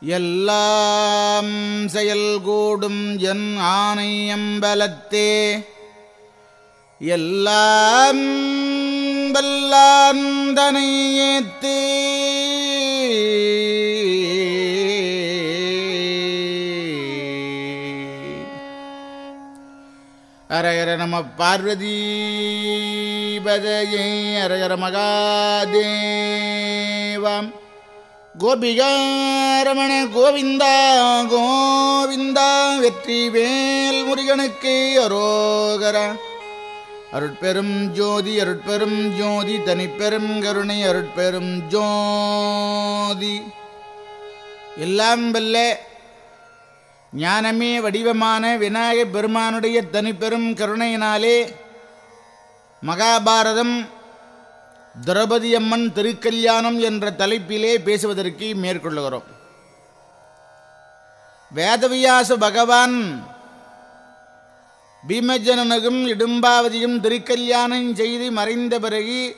எல்லாம் செயல்கூடும் என் ஆணையம்பலத்தே எல்லாம் வல்லாந்தனை ஏத்தே. அரகர நம பார்வதீபதையே அரகர மகாதேவம். கோபிகாரமண கோவிந்தா கோவிந்தா வெற்றி வேல் முருகனுக்கு அரோகரா. அருட்பெரும் ஜோதி அருட்பெரும் ஜோதி தனிப்பெரும் கருணை அருட்பெரும் ஜோதி. எல்லாம் வல்ல ஞானமே வடிவமான விநாயகப் பெருமானுடைய தனிப்பெரும் கருணையினாலே மகாபாரதம் திரௌபதியம்மன் திருக்கல்யாணம் என்ற தலைப்பிலே பேசுவதற்கு மேற்கொள்ளுகிறோம். வேதவியாச பகவான் பீமஜனனுக்கும் இடும்பாவதியும் திருக்கல்யாணம் செய்து மறைந்த பிறகு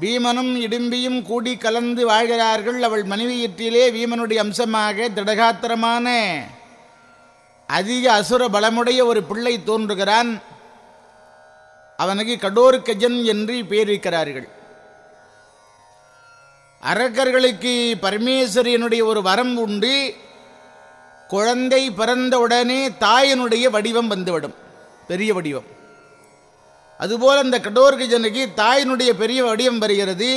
பீமனும் இடும்பியும் கூடி கலந்து வாழ்கிறார்கள். அவள் மனைவியிற்றிலே பீமனுடைய அம்சமாக திடகாத்திரமான அதிக அசுர பலமுடைய ஒரு பிள்ளை தோன்றுகிறான். அவனுக்கு கடோர்கஜன் என்று பேரிக்கிறார்கள் அரக்கர்களுக்கு பரமேஸ்வரியனுடைய ஒரு வரம் உண்டு. குழந்தை பிறந்தவுடனே தாயனுடைய வடிவம் வந்துவிடும். பெரிய வடிவம். அதுபோல் அந்த கடோர்கஜனுக்கு தாயினுடைய பெரிய வடிவம் வருகிறது.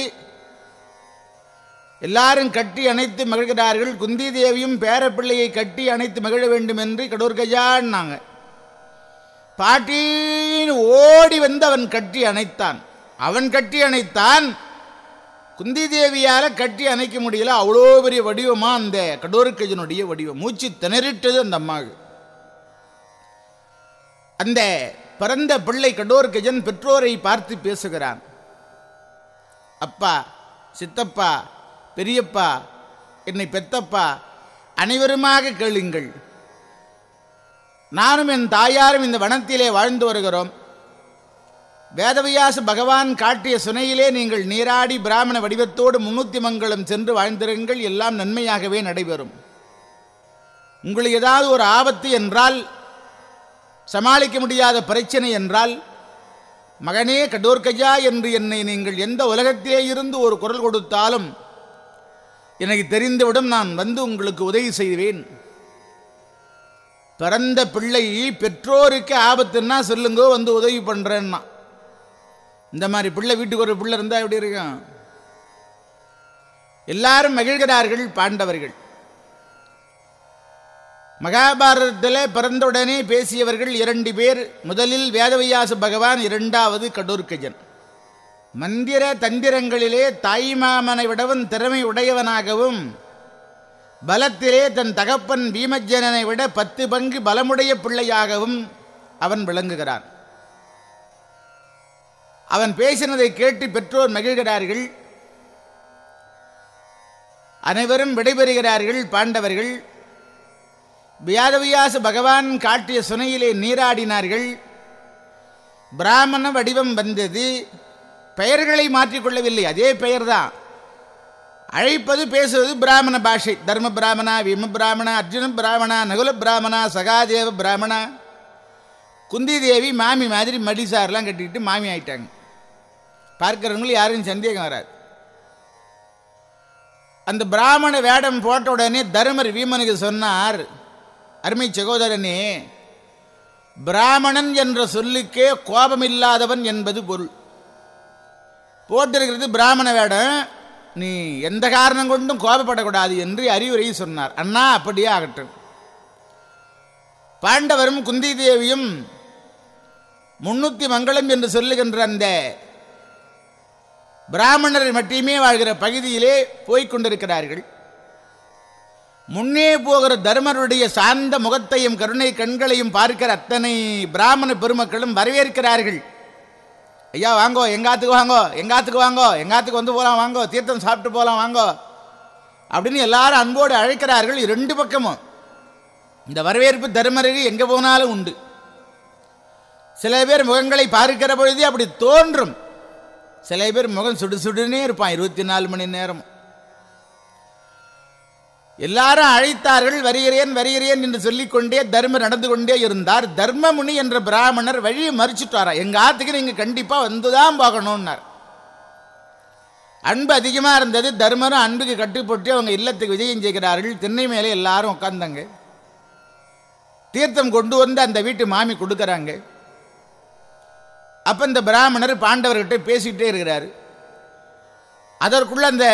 எல்லாரும் கட்டி அணைத்து மகிழ்கிறார்கள். குந்தி தேவியும் பேரப்பிள்ளையை கட்டி அணைத்து மகிழ வேண்டும் என்று கடோர்கஜான்னாங்க பாட்டின்னு ஓடி வந்து அவன் கட்டி அணைத்தான். அவன் கட்டி அணைத்தான். குந்தி தேவியால் கட்டி அணைக்க முடியல. அவ்வளோ பெரிய வடிவமா அந்த கடோர்கஜனுடைய வடிவம். மூச்சு திணறிட்டது அந்த அம்மாவுக்கு அந்த பிறந்த பிள்ளை கடோர்கஜன் பெற்றோரை பார்த்து பேசுகிறான். அப்பா சித்தப்பா பெரியப்பா என்னை பெத்தப்பா அனைவருமாக கேளுங்கள். நானும் என் தாயாரும் இந்த வனத்திலே வாழ்ந்து வருகிறோம். வேதவியாச பகவான் காட்டிய சுனையிலே நீங்கள் நீராடி பிராமண வடிவத்தோடு முன்னூத்தி மங்கலம் சென்று வாழ்ந்திருங்கள். எல்லாம் நன்மையாகவே நடைபெறும். உங்களுக்கு ஏதாவது ஒரு ஆபத்து என்றால் சமாளிக்க முடியாத பிரச்சனை என்றால் மகனே கடோர்கஜா என்று என்னை நீங்கள் எந்த உலகத்திலே இருந்து ஒரு குரல் கொடுத்தாலும் எனக்கு தெரிந்துவிடும் நான் வந்து உங்களுக்கு உதவி செய்வேன். பிறந்த பிள்ளை பெற்றோருக்கு ஆபத்துன்னா சொல்லுங்க வந்து உதவி பண்ணுறேன்னா இந்த மாதிரி பிள்ளை வீட்டுக்கு ஒரு பிள்ளை இருந்தால் எப்படி இருக்கும்? எல்லாரும் மகிழ்கிறார்கள் பாண்டவர்கள். மகாபாரதத்தில் பிறந்தவுடனே பேசியவர்கள் இரண்டு பேர் முதலில் வேதவியாச பகவான் இரண்டாவது கடூர்கஜன். மந்திர தந்திரங்களிலே தாய்மாமனை விடவும் திறமை உடையவனாகவும் பலத்திலே தன் தகப்பன் பீமஜனனை விட பத்து பங்கு பலமுடைய பிள்ளையாகவும் அவன் விளங்குகிறான். அவன் பேசினதை கேட்டு பெற்றோர் மகிழ்கிறார்கள். அனைவரும் விடைபெறுகிறார்கள் பாண்டவர்கள். வியாதவியாச பகவான் காட்டிய சுனையிலே நீராடினார்கள். பிராமண வடிவம் வந்தது. பெயர்களை மாற்றிக்கொள்ளவில்லை அதே பெயர்தான். அழைப்பது பேசுவது பிராமண பாஷை. தர்ம பிராமணா விம பிராமணா அர்ஜுன பிராமணா நகுல பிராமணா சகாதேவ பிராமணா. குந்தி தேவி மாமி மாதிரி மடிசாரெலாம் கட்டிக்கிட்டு மாமி ஆயிட்டாங்க. பார்க்குறவங்களும் யாரும் சந்தேகம் வராது. அந்த பிராமண வேடம் போட்ட உடனே தருமர் வீமனுக்கு சொன்னார் அருமை சகோதரனே பிராமணன் என்ற சொல்லுக்கே கோபமில்லாதவன் என்பது பொருள். போட்டிருக்கிறது பிராமண வேடம் நீ எந்த காரணம் கொண்டும் கோபப்படக்கூடாது என்று அறிவுரை சொன்னார். அண்ணா அப்படியே ஆகட்டும். பாண்டவரும் குந்தி தேவியும் முன்னூத்தி மங்களம் என்று சொல்லுகின்ற அந்த பிராமணர் மட்டுமே வாழ்கிற பகுதியிலே போய்கொண்டிருக்கிறார்கள் முன்னே போகிற தர்மருடைய சார்ந்த முகத்தையும் கருணை கண்களையும் பார்க்கிற அத்தனை பிராமண பெருமக்களும் வரவேற்கிறார்கள். ஐயா வாங்கோ எங்காத்துக்கு வாங்கோ எங்காத்துக்கு வாங்கோ எங்காத்துக்கு வந்து போகலாம் வாங்கோ தீர்த்தம் சாப்பிட்டு போகலாம் வாங்கோ. அப்படின்னு எல்லாரும் அன்போடு அழைக்கிறார்கள் ரெண்டு பக்கமும். இந்த வரவேற்பு தர்மருக்கு எங்கே போனாலும் உண்டு. சில பேர் முகங்களை பார்க்கிற பொழுதே அப்படி தோன்றும். சில பேர் முகம் சுடு சுடுனே இருப்பான் இருபத்தி நாலு மணி நேரம் எல்லாரும் அழைத்தார்கள் வருகிறேன் வருகிறேன் என்று சொல்லிக்கொண்டே தர்மர் நடந்து கொண்டே இருந்தார். தர்மமுனி என்ற பிராமணர் வழியை மறிச்சுட்டாரா? எங்க ஆத்துக்கு நீங்க கண்டிப்பா வந்துதான் போகணும்னார் அன்பு அதிகமாக இருந்தது. தர்மரும் அன்புக்கு கட்டுப்பட்டு அவங்க இல்லத்துக்கு விஜயம் செய்கிறார்கள். திண்ணை மேலே எல்லாரும் உட்காந்தாங்க தீர்த்தம் கொண்டு வந்து அந்த வீட்டு மாமி கொடுக்கறாங்க. அப்ப இந்த பிராமணர் பாண்டவர்கிட்ட பேசிக்கிட்டே இருக்கிறாரு. அதற்குள்ள அந்த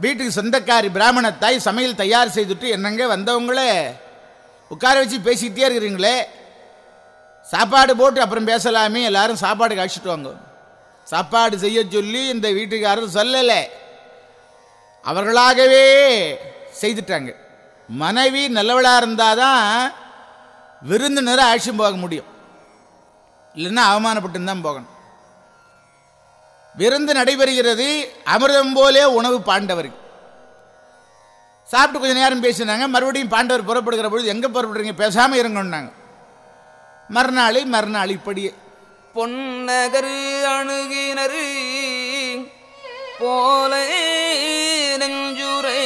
வீட்டுக்கு சொந்தக்காரி பிராமண தாய் சமையல் தயார் செய்துட்டு என்னங்க வந்தவங்களே? உட்கார வச்சு பேசிக்கிட்டே இருக்கிறீங்களே? சாப்பாடு போட்டு அப்புறம் பேசலாமே எல்லாரும் சாப்பாடு கழிச்சிட்டு வாங்க. சாப்பாடு செய்ய சொல்லி இந்த வீட்டுக்காரர் சொல்லலை. அவர்களாகவே செய்துட்டாங்க. மனைவி நல்லவளாக இருந்தால் தான் விருந்தினரை அழைச்சி போக முடியும். இல்லைன்னா அவமானப்பட்டு தான் போகணும். விருந்து நடைபெறுகிறது அமிர்தம் போலே உணவு பாண்டவருக்கு சாப்பிட்டு கொஞ்ச நேரம் பேசினாங்க. மறுபடியும் பாண்டவர் புறப்படுகிற பொழுது எங்கே புறப்படுறீங்க? பேசாமல் இருங்கன்னாங்க. மறுநாள் மறுநாள் இப்படியே பொன்னகரு அணுகினரு போல நெஞ்சுரை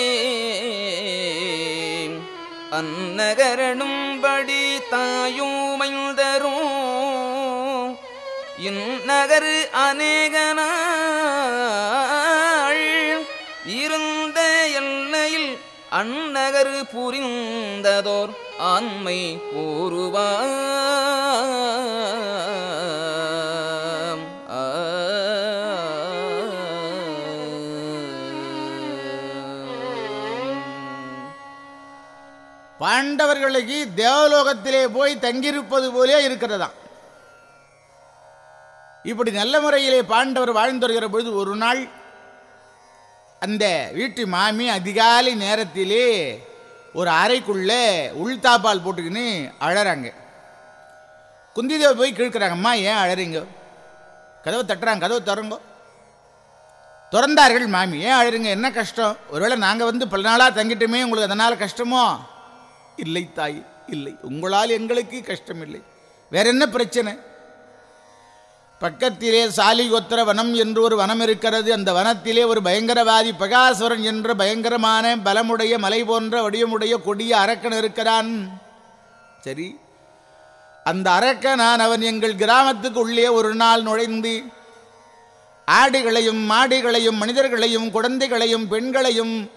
அந்நகரனும்படி தாயும் இந்நகர் அநேகனாள் இருந்த எல்லையில் அந்நகர் புரிந்ததோர் ஆண்மை கூறுவா பாண்டவர்களுக்கு தேவலோகத்திலே போய் தங்கியிருப்பது போலே இருக்கிறதாம். இப்படி நல்ல முறையிலே பாண்டவர் வாழ்ந்து வருகிற பொழுது ஒரு நாள் அந்த வீட்டு மாமி அதிகாலை நேரத்திலே ஒரு அறைக்குள்ளே உள்தாப்பால் போட்டுக்கின்னு அழறாங்க. குந்திதேவை போய் கேட்குறாங்க அம்மா ஏன் அழறீங்க? கதவை தட்டுறாங்க கதவை திறங்கோ. திறந்தார்கள் மாமி ஏன் அழறீங்க? என்ன கஷ்டம்? ஒருவேளை நாங்கள் வந்து பல நாளாக தங்கிட்டோமே உங்களுக்கு அதனால் கஷ்டமோ? இல்லை தாய் இல்லை உங்களால் எங்களுக்கு கஷ்டம் இல்லை வேற என்ன பிரச்சனை? பக்கத்திலே சாலிகோத்திர வனம் என்று ஒரு வனம் இருக்கிறது. அந்த வனத்திலே ஒரு பயங்கரவாதி பகாசுரன் என்ற பயங்கரமான பலமுடைய மலை போன்ற வடிவமுடைய கொடிய அரக்கன் இருக்கிறான். சரி. அந்த அரக்கனான் அவன் எங்கள் கிராமத்துக்கு உள்ளே ஒரு நாள் நுழைந்து ஆடுகளையும் மாடுகளையும் மனிதர்களையும் குழந்தைகளையும் பெண்களையும்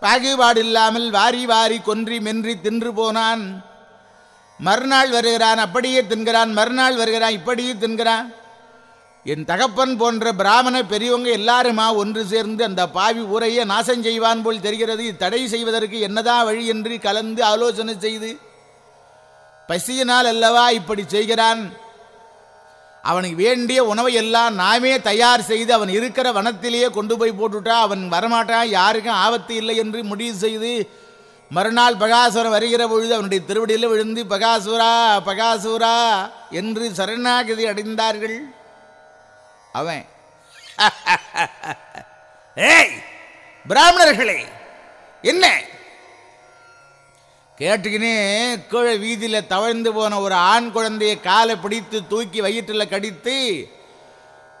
பாகுபாடு இல்லாமல் வாரி வாரி கொன்றி மென்றி தின்று போனான். மறுநாள் வருகிறான் அப்படியே தின்கிறான். மறுநாள் வருகிறான் இப்படியே தின்கிறான். என் தகப்பன் போன்ற பிராமண பெரியவங்க எல்லாருமா ஒன்று சேர்ந்து அந்த பாவி ஊரையே நாசம் செய்வான் போல் தெரிகிறது. தடை செய்வதற்கு என்னதான் வழி என்று கலந்து ஆலோசனை செய்து பசியினால் அல்லவா இப்படி செய்கிறான்? அவனுக்கு வேண்டிய உணவை எல்லாம் நாமே தயார் செய்து அவன் இருக்கிற வனத்திலேயே கொண்டு போய் போட்டுட்டா அவன் வரமாட்டான் யாருக்கும் ஆபத்து இல்லை என்று முடிவு செய்து மறுநாள் பகாசுரன் வருகிற பொழுது அவனுடைய திருவடியில் விழுந்து பகாசுரா பகாசுரா என்று சரணாகதி அடைந்தார்கள். அவன். ஏய் பிராமணர்களே என்ன? கேட்டுக்கினே கீழே வீதியில் தவழ்ந்து போன ஒரு ஆண் குழந்தையை காலை பிடித்து தூக்கி வயிற்றில் கடித்து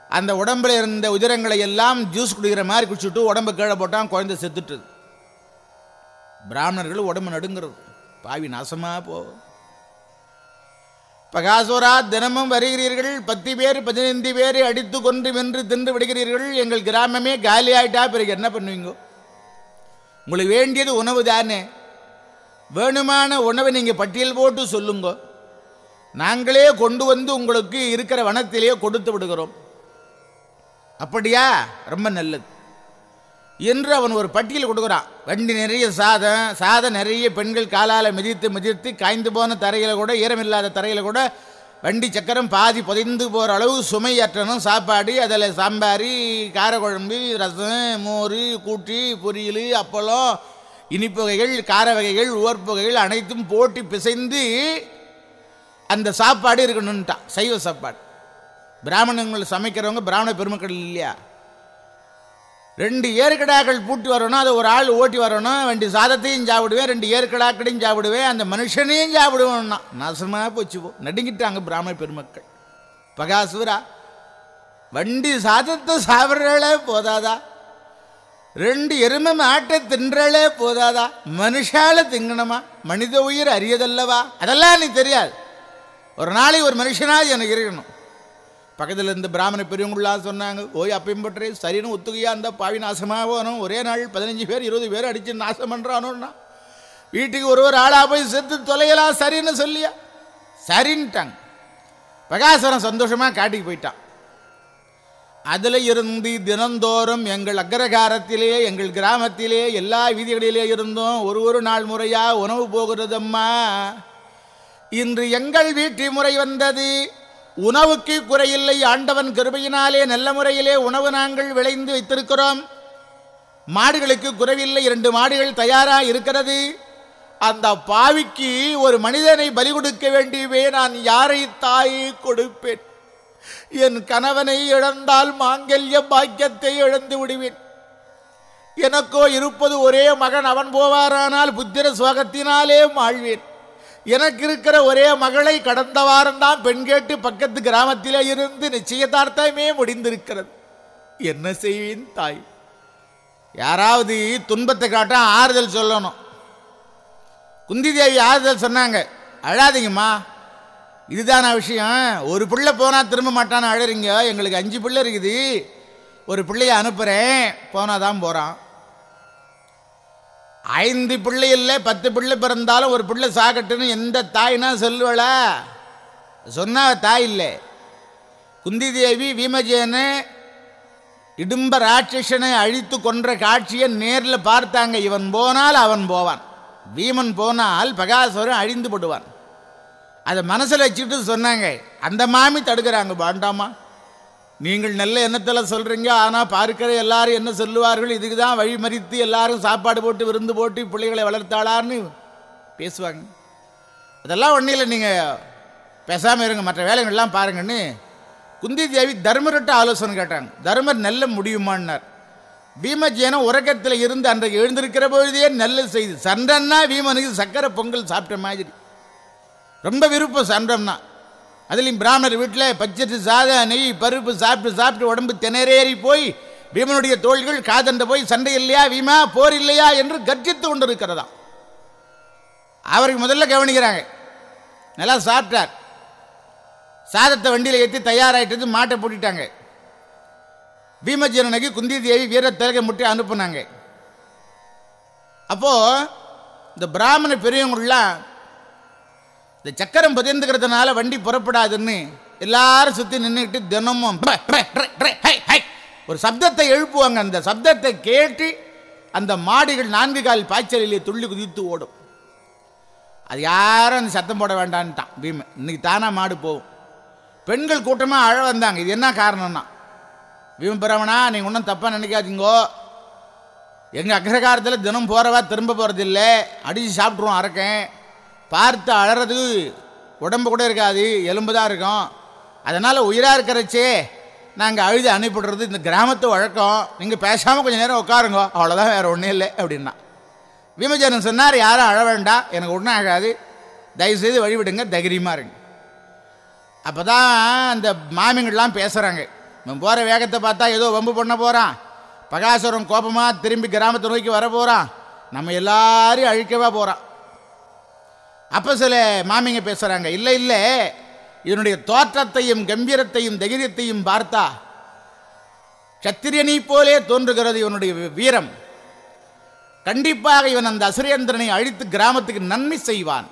அந்த உடம்புல இருந்த உதிரங்களை எல்லாம் ஜூஸ் குடிக்கிற மாதிரி குடிச்சுட்டு உடம்பு கீழே போட்டான் குழந்தை செத்துட்டுது. பிராமணர்கள் உடம்பு நடுங்கிறது. பாவி நாசமா போகும் பகாசுரா தினமும் வருகிறீர்கள். பத்து பேர் பதினைந்து பேர் அடித்து கொன்று வென்று தின்று விடுகிறீர்கள். எங்கள் கிராமமே காலி ஆயிட்டா பிறகு என்ன பண்ணுவீங்க? உங்களுக்கு வேண்டியது உணவு தானே. வேணுமான உணவை நீங்கள் பட்டியல் போட்டு சொல்லுங்க. நாங்களே கொண்டு வந்து உங்களுக்கு இருக்கிற வனத்திலேயே கொடுத்து விடுகிறோம். அப்படியா? ரொம்ப நல்லது. என்று அவன் ஒரு பட்டியல் கொடுக்குறான் வண்டி நிறைய சாதம் சாதம் நிறைய பெண்கள் காலால் மிதித்து மிதித்து காய்ந்து போன தரையில் கூட ஈரமில்லாத தரையில் கூட வண்டி சக்கரம் பாதி புதைந்து போகிற அளவு சுமையற்றணும் சாப்பாடு அதில் சாம்பார் காரக்குழம்பு ரசம் மோர் கூட்டி பொரியல் அப்பளம் இனிப்புகைகள் கார வகைகள் உவர்ப்பு வகைகள் அனைத்தும் போட்டி பிசைந்து அந்த சாப்பாடு இருக்கணும்ட்டான். சைவ சாப்பாடு. பிராமணங்கள் சமைக்கிறவங்க பிராமண பெருமக்கள் இல்லையா? ரெண்டு ஏற்கடாக்கள் பூட்டி வரணும் அதை ஒரு ஆள் ஓட்டி வரணும் ரெண்டு சாதத்தையும் சாப்பிடுவேன் ரெண்டு ஏற்கடாக்களையும் சாப்பிடுவேன் அந்த மனுஷனையும் சாப்பிடுவேன்னா நாசமாக போச்சு போ. நடுங்கிட்டாங்க பிராமண பெருமக்கள். பகாசுரா வண்டி சாதத்தை சாப்பிட்றாளே போதாதா? ரெண்டு எருமை மாட்டை தின்றாலே போதாதா? மனுஷால திங்கணுமா? மனித உயிர் அரியதல்லவா? அதெல்லாம் நீ தெரியாது. ஒரு நாளைக்கு ஒரு மனுஷனாக எனக்கு இருக்கணும். பக்கத்தில் இருந்து பிராமண பெரியவங்களா சொன்னாங்க ஓய் அப்பையும் பற்றே சரின்னு ஒத்துகையா அந்த பாவி நாசமாக போகணும் ஒரே நாள் பதினஞ்சு பேர் இருபது பேர் அடித்து நாசம் பண்ணுறானோன்னா வீட்டுக்கு ஒரு ஒரு ஆளாக போய் செத்து தொலையலாம் சரின்னு சொல்லியா? சரின்ட்டாங்க. பிரகாசரம் சந்தோஷமாக காட்டிக்கு போயிட்டான். அதில் இருந்து தினந்தோறும் எங்கள் அக்ரகாரத்திலே எங்கள் கிராமத்திலே எல்லா வீதிகளிலே இருந்தும் ஒரு ஒரு நாள் முறையாக உணவு போகிறதம்மா. இன்று எங்கள் வீட்டு முறை வந்தது. உணவுக்கு குறையில்லை ஆண்டவன் கிருபையினாலே நல்ல முறையிலே உணவு நாங்கள் விளைந்து வைத்திருக்கிறோம். மாடுகளுக்கு குறைவில்லை இரண்டு மாடுகள் தயாரா இருக்கிறது. அந்த பாவிக்கு ஒரு மனிதனை பலி கொடுக்க வேண்டியவே நான் யாரை தாயை கொடுப்பேன்? என் கணவனை இழந்தால் மாங்கல்ய பாக்கியத்தை இழந்து விடுவேன். எனக்கோ இருப்பது ஒரே மகன் அவன் போவாரானால் புத்திர சுவகத்தினாலே வாழ்வேன் எனக்கு இருக்கிற ஒரே மகளை கடந்த வாரம்தான் பெண் கேட்டு பக்கத்து கிராமத்திலே இருந்து நிச்சயதார்த்தமே முடிந்திருக்கிறது. என்ன செய்வேன் தாய்? யாராவது துன்பத்தை காட்ட ஆறுதல் சொல்லணும். குந்தி தேவி ஆறுதல் சொன்னாங்க. அழாதீங்கம்மா. இதுதான விஷயம்? ஒரு பிள்ளை போனால் திரும்ப மாட்டான்னு அழறீங்க. எங்களுக்கு அஞ்சு பிள்ளை இருக்குது. ஒரு பிள்ளைய அனுப்புகிறேன் போனால் தான் போகிறான் ஐந்து பிள்ளை இல்லை பத்து பிள்ளை பிறந்தாலும் ஒரு பிள்ளை சாகட்டுன்னு எந்த தாய்னா சொல்லுவளா? சொன்னா தாய் இல்லை. குந்தி தேவி பீமஜேனு இடும்ப ராட்சசனை அழித்து கொன்ற காட்சியை நேரில் பார்த்தாங்க. இவன் போனால் அவன் போவான். பீமன் போனால் பகாசுரன் அழிந்து போடுவான். அதை மனசில் வச்சுட்டு சொன்னாங்க. அந்த மாமி தடுக்கிறாங்க பாண்டாமா நீங்கள் நல்ல எண்ணத்தில் சொல்கிறீங்க ஆனால் பார்க்கிற எல்லாரும் என்ன சொல்லுவார்கள்? இதுக்கு தான் வழிமறித்து எல்லாரும் சாப்பாடு போட்டு விருந்து போட்டு பிள்ளைகளை வளர்த்தாளான்னு பேசுவாங்க. அதெல்லாம் ஒன்றும் இல்லை நீங்கள் பேசாமல் இருங்க மற்ற வேலைகள்லாம் பாருங்கன்னு குந்தி தேவி தர்மர்கிட்ட ஆலோசனை கேட்டாங்க. தர்மர் நெல்ல முடியுமான்னார். பீமஜேனம் உறக்கத்தில் இருந்து அன்றைக்கு எழுந்திருக்கிற பொழுதே நெல்ல செய்து. சண்டன்னா பீமனுக்கு சக்கரை பொங்கல் சாப்பிட்ட மாதிரி. ரொம்ப விருப்பம் சண்டம்னா. அதுலேயும் பிராமணர் வீட்டில் பச்சரிசி சாதம் நெய் பருப்பு சாப்பிட்டு சாப்பிட்டு உடம்பு திணறேறி போய் பீமனுடைய தோள்கள் காதண்ட போய் சண்டை இல்லையா வீமா போர் இல்லையா என்று கர்ஜித்து கொண்டு இருக்கிறதாம் அவருக்கு முதல்ல கவனிக்கிறாங்க. நல்லா சாப்பிட்டார். சாதத்தை வண்டியில் ஏற்றி தயாராகிட்டது மாட்டை பூட்டிட்டாங்க. பீமஜீரனுக்கு குந்தி தேவி வீரத்திலக முட்டி அனுப்புனாங்க. அப்போது இந்த பிராமண பெரியவங்களாம் இந்த சக்கரம் பதிந்துக்கிறதுனால வண்டி புறப்படாதுன்னு எல்லாரும் சுற்றி நின்றுக்கிட்டு தினமும் ஹை, ஒரு சப்தத்தை எழுப்புவாங்க. அந்த சப்தத்தை கேட்டு அந்த மாடுகள் நான்கு கால் பாய்ச்சலிலே துள்ளி குதித்து ஓடும். அது யாரும் அந்த சத்தம் போட வேண்டான்ட்டான் பீம. இன்னைக்கு தானா மாடு போகும். பெண்கள் கூட்டமாக அழ வந்தாங்க. இது என்ன காரணம்னா? பீம பிராமணா நீங்கள் ஒன்றும் தப்பாக நினைக்காதீங்கோ. எங்கள் அக்ரகாரத்தில் தினம் போகிறவா திரும்ப போகிறதில்ல அடித்து சாப்பிட்ருவோம் அறக்கேன் பார்த்து அழறது உடம்பு கூட இருக்காது எலும்பு தான் இருக்கும். அதனால் உயிராக இருக்கிறச்சே நாங்கள் அழுது அனுப்பிடுறது இந்த கிராமத்து வழக்கம். நீங்கள் பேசாமல் கொஞ்சம் நேரம் உட்காருங்க அவ்வளோதான் வேறு ஒன்றும் இல்லை அப்படின்னா. விமஜனன் சொன்னார் யாரும் அழ வேண்டாம் எனக்கு ஒன்றும் ஆகாது. தயவுசெய்து வழிவிடுங்க தைரியமாக இருங்க. அப்போ தான் அந்த மாமிங்கள்லாம் பேசுகிறாங்க இவன் போகிற வேகத்தை பார்த்தா ஏதோ வம்பு பண்ண போகிறான் பகாசுரம் கோபமாக திரும்பி கிராமத்தை நோக்கி வர போகிறான் நம்ம எல்லாரையும் அழிக்கவா போகிறான் அப்போ சில மாமிங்க பேசுகிறாங்க இல்லை இல்லை இதனுடைய தோற்றத்தையும் கம்பீரத்தையும் தைரியத்தையும் பார்த்தா சத்திரியனை போலே தோன்றுகிறது இவனுடைய வீரம். கண்டிப்பாக இவன் அந்த அசுரேந்திரனை அழித்து கிராமத்துக்கு நன்மை செய்வான்.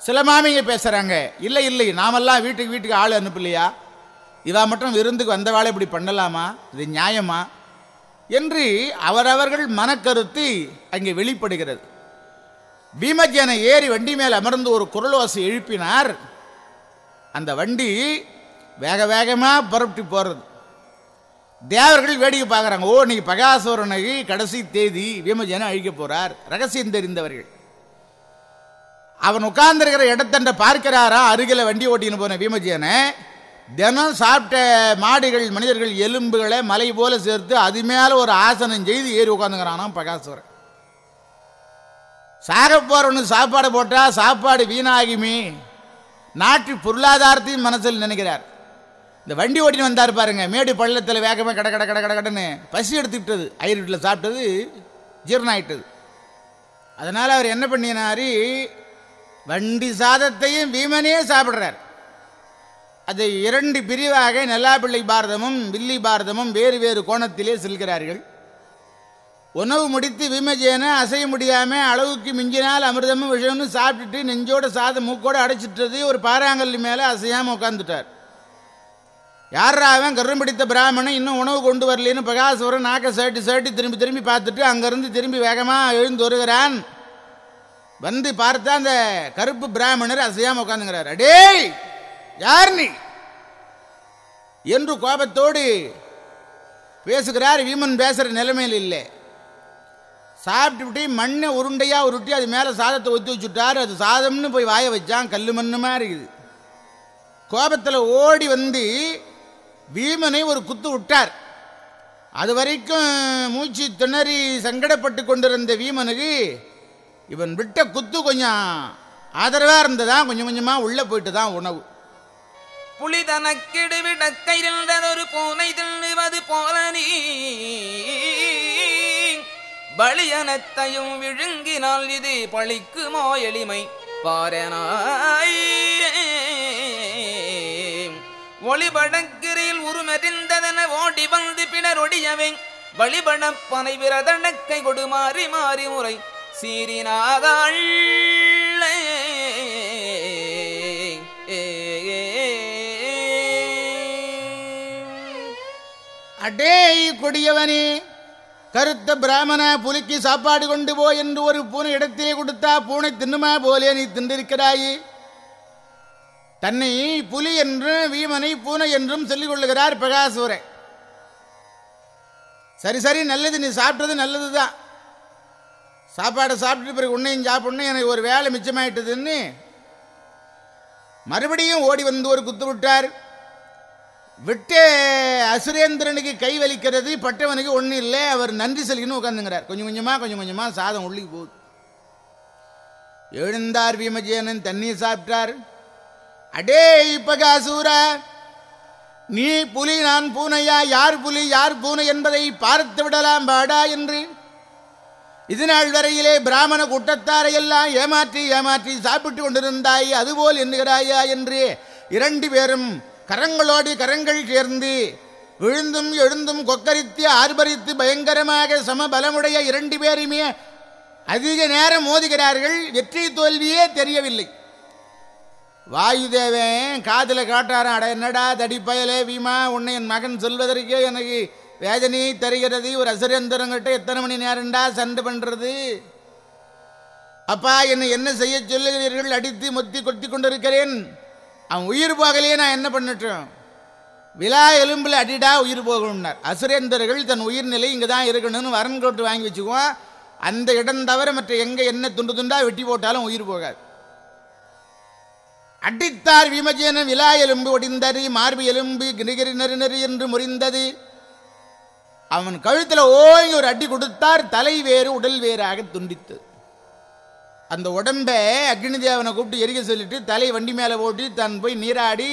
சில மாமிங்க பேசுகிறாங்க இல்லை இல்லை நாமெல்லாம் வீட்டுக்கு வீட்டுக்கு ஆள் அனுப்பலையா? இவா மட்டும் விருந்துக்கு வந்த வேலை இப்படி பண்ணலாமா? இது நியாயமா? என்று அவரவர்கள் மனக்கருத்து அங்கே வெளிப்படுகிறது. பீமஜனை ஏறி வண்டி மேல் அமர்ந்து ஒரு குரலோசை எழுப்பினார். அந்த வண்டி வேக வேகமாக புறப்பட்டு போகிறது தேவர்கள் வேடிக்கை பார்க்குறாங்க. ஓ இன்னைக்கு பகாசுரனுக்கு கடைசி தேதி பீமஜனை அழிக்க போகிறார் ரகசியம் தெரிந்தவர்கள். அவன் உட்கார்ந்துருக்கிற இடத்தண்ட பார்க்கிறாரா? அருகில் வண்டி ஓட்டின்னு போன பீமஜியனை தினம் சாப்பிட்ட மாடுகள் மனிதர்கள் எலும்புகளை மலை போல சேர்த்து அது மேலே ஒரு ஆசனம் செய்து ஏறி உட்காந்துக்கிறானாம் பகாசுரன் சாகப்போறவனு சாப்பாடு போட்டால் சாப்பாடு வீணாகுமே. நாட்டு பொருளாதாரத்தையும் மனசில் நினைக்கிறார். இந்த வண்டி ஓட்டின்னு வந்தார் பாருங்க. மேடு பள்ளத்தில் வேகமாக கட கட கட கட கடன்னு பசி எடுத்துக்கிட்டது. ஐயர் வீட்டில் சாப்பிட்டது ஜீரணம் ஆயிட்டது அதனால் அவர் என்ன பண்ணினாரு? வண்டி சாதத்தையும் வீமனே சாப்பிட்றார். அது இரண்டு பிரிவாக நல்லாப்பிள்ளை பாரதமும் வில்லி பாரதமும் வேறு வேறு கோணத்திலே செல்கிறார்கள். உணவு முடித்து விமஜேன அசைய முடியாமல் அளவுக்கு மிஞ்சினால் அமிர்தமும் விஷயம்னு சாப்பிட்டுட்டு நெஞ்சோட சாதம் மூக்கோட அடைச்சிட்டது ஒரு பாறாங்கல்லி மேலே அசையாமல் உட்காந்துட்டார் யாரா அவன்? கரும்பு பிடித்த பிராமணன் இன்னும் உணவு கொண்டு வரலன்னு பிரகாசவரன் நாக்க சேட்டு சேட்டு திரும்பி திரும்பி பார்த்துட்டு அங்கேருந்து திரும்பி வேகமாக எழுந்து வருகிறான். வந்து பார்த்தா அந்த கருப்பு பிராமணர் அசையாமல் உட்காந்துங்கிறார் அடேய்! யார் நீ? என்று கோபத்தோடு பேசுகிறார். வீமன் பேசுகிற நிலைமையில் இல்லை. சாப்பிட்டுவிட்டு மண்ணை உருண்டையாக உருட்டி அது மேலே சாதத்தை ஒத்தி வச்சுட்டார். அது சாதம்னு போய் வாய வச்சான். கல் மண்ணுமா இருக்குது. கோபத்தில் ஓடி வந்து வீமனை ஒரு குத்து விட்டார். அது வரைக்கும் மூச்சு திணறி சங்கடப்பட்டு கொண்டிருந்த வீமனுக்கு இவன் விட்ட குத்து கொஞ்சம் ஆதரவாக இருந்ததான் கொஞ்சம் கொஞ்சமாக உள்ளே போயிட்டு தான் உணவு. புலி தனக்கிடுவிட கையில் ஒரு பூனை தின்னுவது போல நீ. பலியனத்தையும் விழுங்கினால் இது பழிக்குமோ எளிமை? பாரனாய். ஒளிபடக்கிரில் உருமெறிந்ததென ஓடி வந்து பிணரொடியவே வழிபடப் பனை விரதனக்கை கொடு மாறி மாறி. முறை சீரினாதாள் அடேய் கொடியவனே. கருத்த பிராமண புலிக்கு சாப்பாடு கொண்டு போ என்று ஒரு பூனை இடத்திலே கொடுத்தா பூனை தின்னுமா போலே நீ தின்றிருக்கிறாயே. தன்னை புலி என்றும் வீமனை பூனை என்றும் சொல்லிக் கொள்ளுகிறார் பிரகாசூரை சரி சரி நல்லது நீ சாப்பிட்டது நல்லது தான் சாப்பாடை சாப்பிட்டு பிறகு உன்னையும் சாப்பிடணும் எனக்கு ஒரு வேலை மிச்சமாயிட்டதுன்னு மறுபடியும் ஓடி வந்து ஒரு குத்து விட்டார். விட்டே அசுரேந்திரனுக்கு கை வலிக்கிறது பட்டவனுக்கு ஒன்றும் இல்லை. அவர் நன்றி செலுத்தின்னு உட்காந்துங்கிறார் கொஞ்சம் கொஞ்சமாக கொஞ்சம் கொஞ்சமாக சாதம் உள்ளிக்கு போகுது. எழுந்தார் பீமஜேனன் தண்ணீர் சாப்பிட்டார். அடே இப்பகாசூரா நீ புலி நான் பூனையா? யார் புலி யார் பூனை என்பதை பார்த்து விடலாம் பாடா என்று. இது நாள் வரையிலே பிராமண கூட்டத்தாரையெல்லாம் ஏமாற்றி ஏமாற்றி சாப்பிட்டு கொண்டிருந்தாய் அதுபோல் எண்ணுகிறாயா என்று இரண்டு பேரும் கரங்களோடு கரங்கள் சேர்ந்து விழுந்தும் எழுந்தும் கொக்கரித்து ஆர்ப்பரித்து பயங்கரமாக சமபலமுடைய இரண்டு பேருமே அதிக நேரம் மோதுகிறார்கள். வெற்றி தோல்வியே தெரியவில்லை. வாயுதேவன் காதில் காட்டாரான் அட என்னடா தடிப்பயலே வீமா உன்னை என் மகன் சொல்வதற்கே எனக்கு வேதனையை தருகிறது. ஒரு அசுரேந்திரங்கிட்ட எத்தனை மணி நேரம்டா சண்டை பண்ணுறது அப்பா என்னை என்ன செய்ய சொல்லுகிறீர்கள்? அடித்து மொத்தி கொத்தி கொண்டிருக்கிறேன். அவன் உயிர் போகலையே நான் என்ன பண்ணட்டும்? விழா எலும்பில் அடிடா உயிர் போகணும்னார் அசுரேந்தர்கள் தன் உயிர்நிலை இங்கே தான் இருக்கணும்னு வரன் கோட்டு வாங்கி வச்சுக்குவோம் அந்த இடம் தவிர மற்ற எங்கே என்ன துண்டு துண்டா வெட்டி போட்டாலும் உயிர் போகாது. அடித்தார் விமஜேன விழா எலும்பு ஒடிந்தறி மார்பு எலும்பு கிரிகிரி நெரு நெறி என்று முறிந்தது. அவன் கழுத்தில் ஓங்கி ஒரு அடி கொடுத்தார் தலை வேறு உடல் வேறாக துண்டித்தது. அந்த உடம்பை அக்னி தேவனை கூப்பிட்டு எரிக்க சொல்லிட்டு தலை வண்டி மேலே போட்டு தான் போய் நீராடி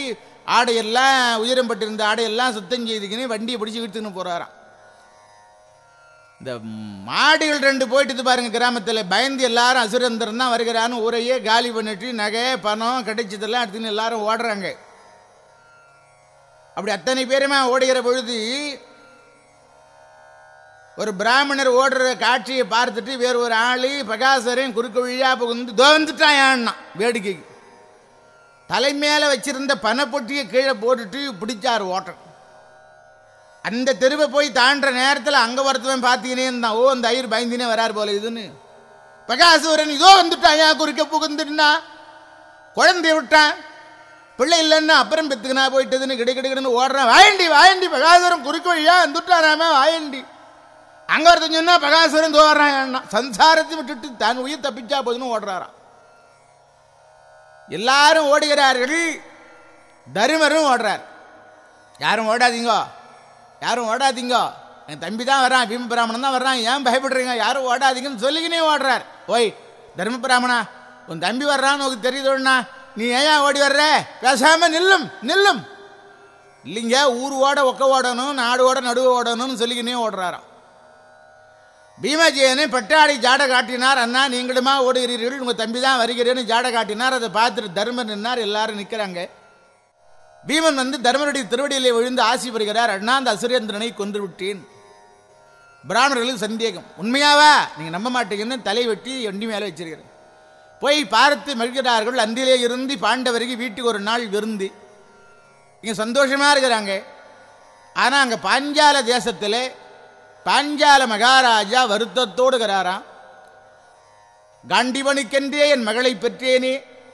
ஆடையெல்லாம் உயரம் பட்டிருந்த ஆடையெல்லாம் சுத்தம் செய்துக்கின்னு வண்டியை பிடிச்சி இழுத்துன்னு போகிறாராம் இந்த மாடுகள் ரெண்டு போயிட்டு பாருங்க கிராமத்தில். பயந்து எல்லாரும் அசுரந்தரம் தான் வருகிறான்னு ஊரையே காலி பண்ணிட்டு நகை பணம் கிடைச்சதெல்லாம் எடுத்துன்னு எல்லாரும் ஓடுறாங்க. அப்படி அத்தனை பேருமே ஓடுகிற பொழுது ஒரு பிராமணர் ஓடுற காட்சியை பார்த்துட்டு வேறு ஒரு ஆளி பிரகாசரையும் குறுக்கு வழியாக புகுந்து தோந்துட்டான் வேடிக்கைக்கு. தலை மேலே வச்சிருந்த பனைப்பொட்டியை கீழே போட்டுட்டு பிடிச்சார் ஓட்டம் அந்த தெருவை போய் தாண்டுற நேரத்தில் அங்கே ஒருத்தவன் பார்த்தீங்கன்னே இருந்தான். ஓ அந்த ஐயர் பயந்தினே வரார் போல இதுன்னு. பிரகாசூரன் இதோ வந்துட்டான். ஏன் குறுக்க புகுந்துட்டுனா குழந்தைய விட்டான். பிள்ளை இல்லைன்னா அப்புறம் பெத்துக்கினா போயிட்டதுன்னு கிடை ஓடுறான். வாயண்டி வாயண்டி பிரகாசுரம் குறுக்க வழியா வந்துட்டானாமே வாயண்டி. அங்கே ஒருத்தன் சொன்னா பிரகாசுரம் தோறான் சம்சாரத்தை விட்டுட்டு தன் உயிர் தப்பிச்சா போதுன்னு ஓடுறாராம். எல்லாரும் ஓடுகிறார்கள். தருமரும் ஓடுறார். யாரும் ஓடாதீங்கோ. யாரும் ஓடாதீங்கோ. என் தம்பி தான் வரான் பீம பிராமணன் தான் வர்றான். ஏன் பயப்படுறீங்க? யாரும் ஓடாதீங்கன்னு சொல்லிக்கினே ஓடுறார். ஓய் தர்ம பிராமணா உன் தம்பி வர்றான்னு உனக்கு தெரியுதோண்ணா. நீ ஏன் ஓடி வர்ற? பேசாம நில்லும் நில்லும். இல்லைங்க ஊர் ஓட ஒக்க ஓடணும் நாடு ஓட நடுவு ஓடணும்னு சொல்லிக்கினே ஓடுறாராம். பீமஜெயனை பட்டாடி ஜாட காட்டினார் அண்ணா நீங்களுமா ஓடுகிறீர்கள்? உங்கள் தம்பி தான் வருகிறேன்னு ஜாட காட்டினார் அதை பார்த்துட்டு தர்மர் நின்னார். எல்லாரும் நிற்கிறாங்க பீமன் வந்து தர்மருடைய திருவடியிலே விழுந்து ஆசி பெறுகிறார் அண்ணா அந்த அசுரேந்திரனை கொன்று விட்டேன் பிராமணர்களுக்கு சந்தேகம். உண்மையாவா? நீங்கள் நம்ப மாட்டீங்கன்னு தலை வெட்டி எண்ணி மேலே வச்சிருக்கிறேன். போய் பார்த்து மகிழ்கிறார்கள். அன்றிலே இருந்து பாண்டவருக்கு வீட்டுக்கு ஒரு நாள் விருந்து. இங்கே சந்தோஷமாக இருக்கிறாங்க. ஆனால் அங்கே பாஞ்சால தேசத்தில் பாஞ்சால மகாராஜா வருத்தத்தோடு கராராம் காண்டிவனுக்கென்றே என் மகளை பெற்றேனே.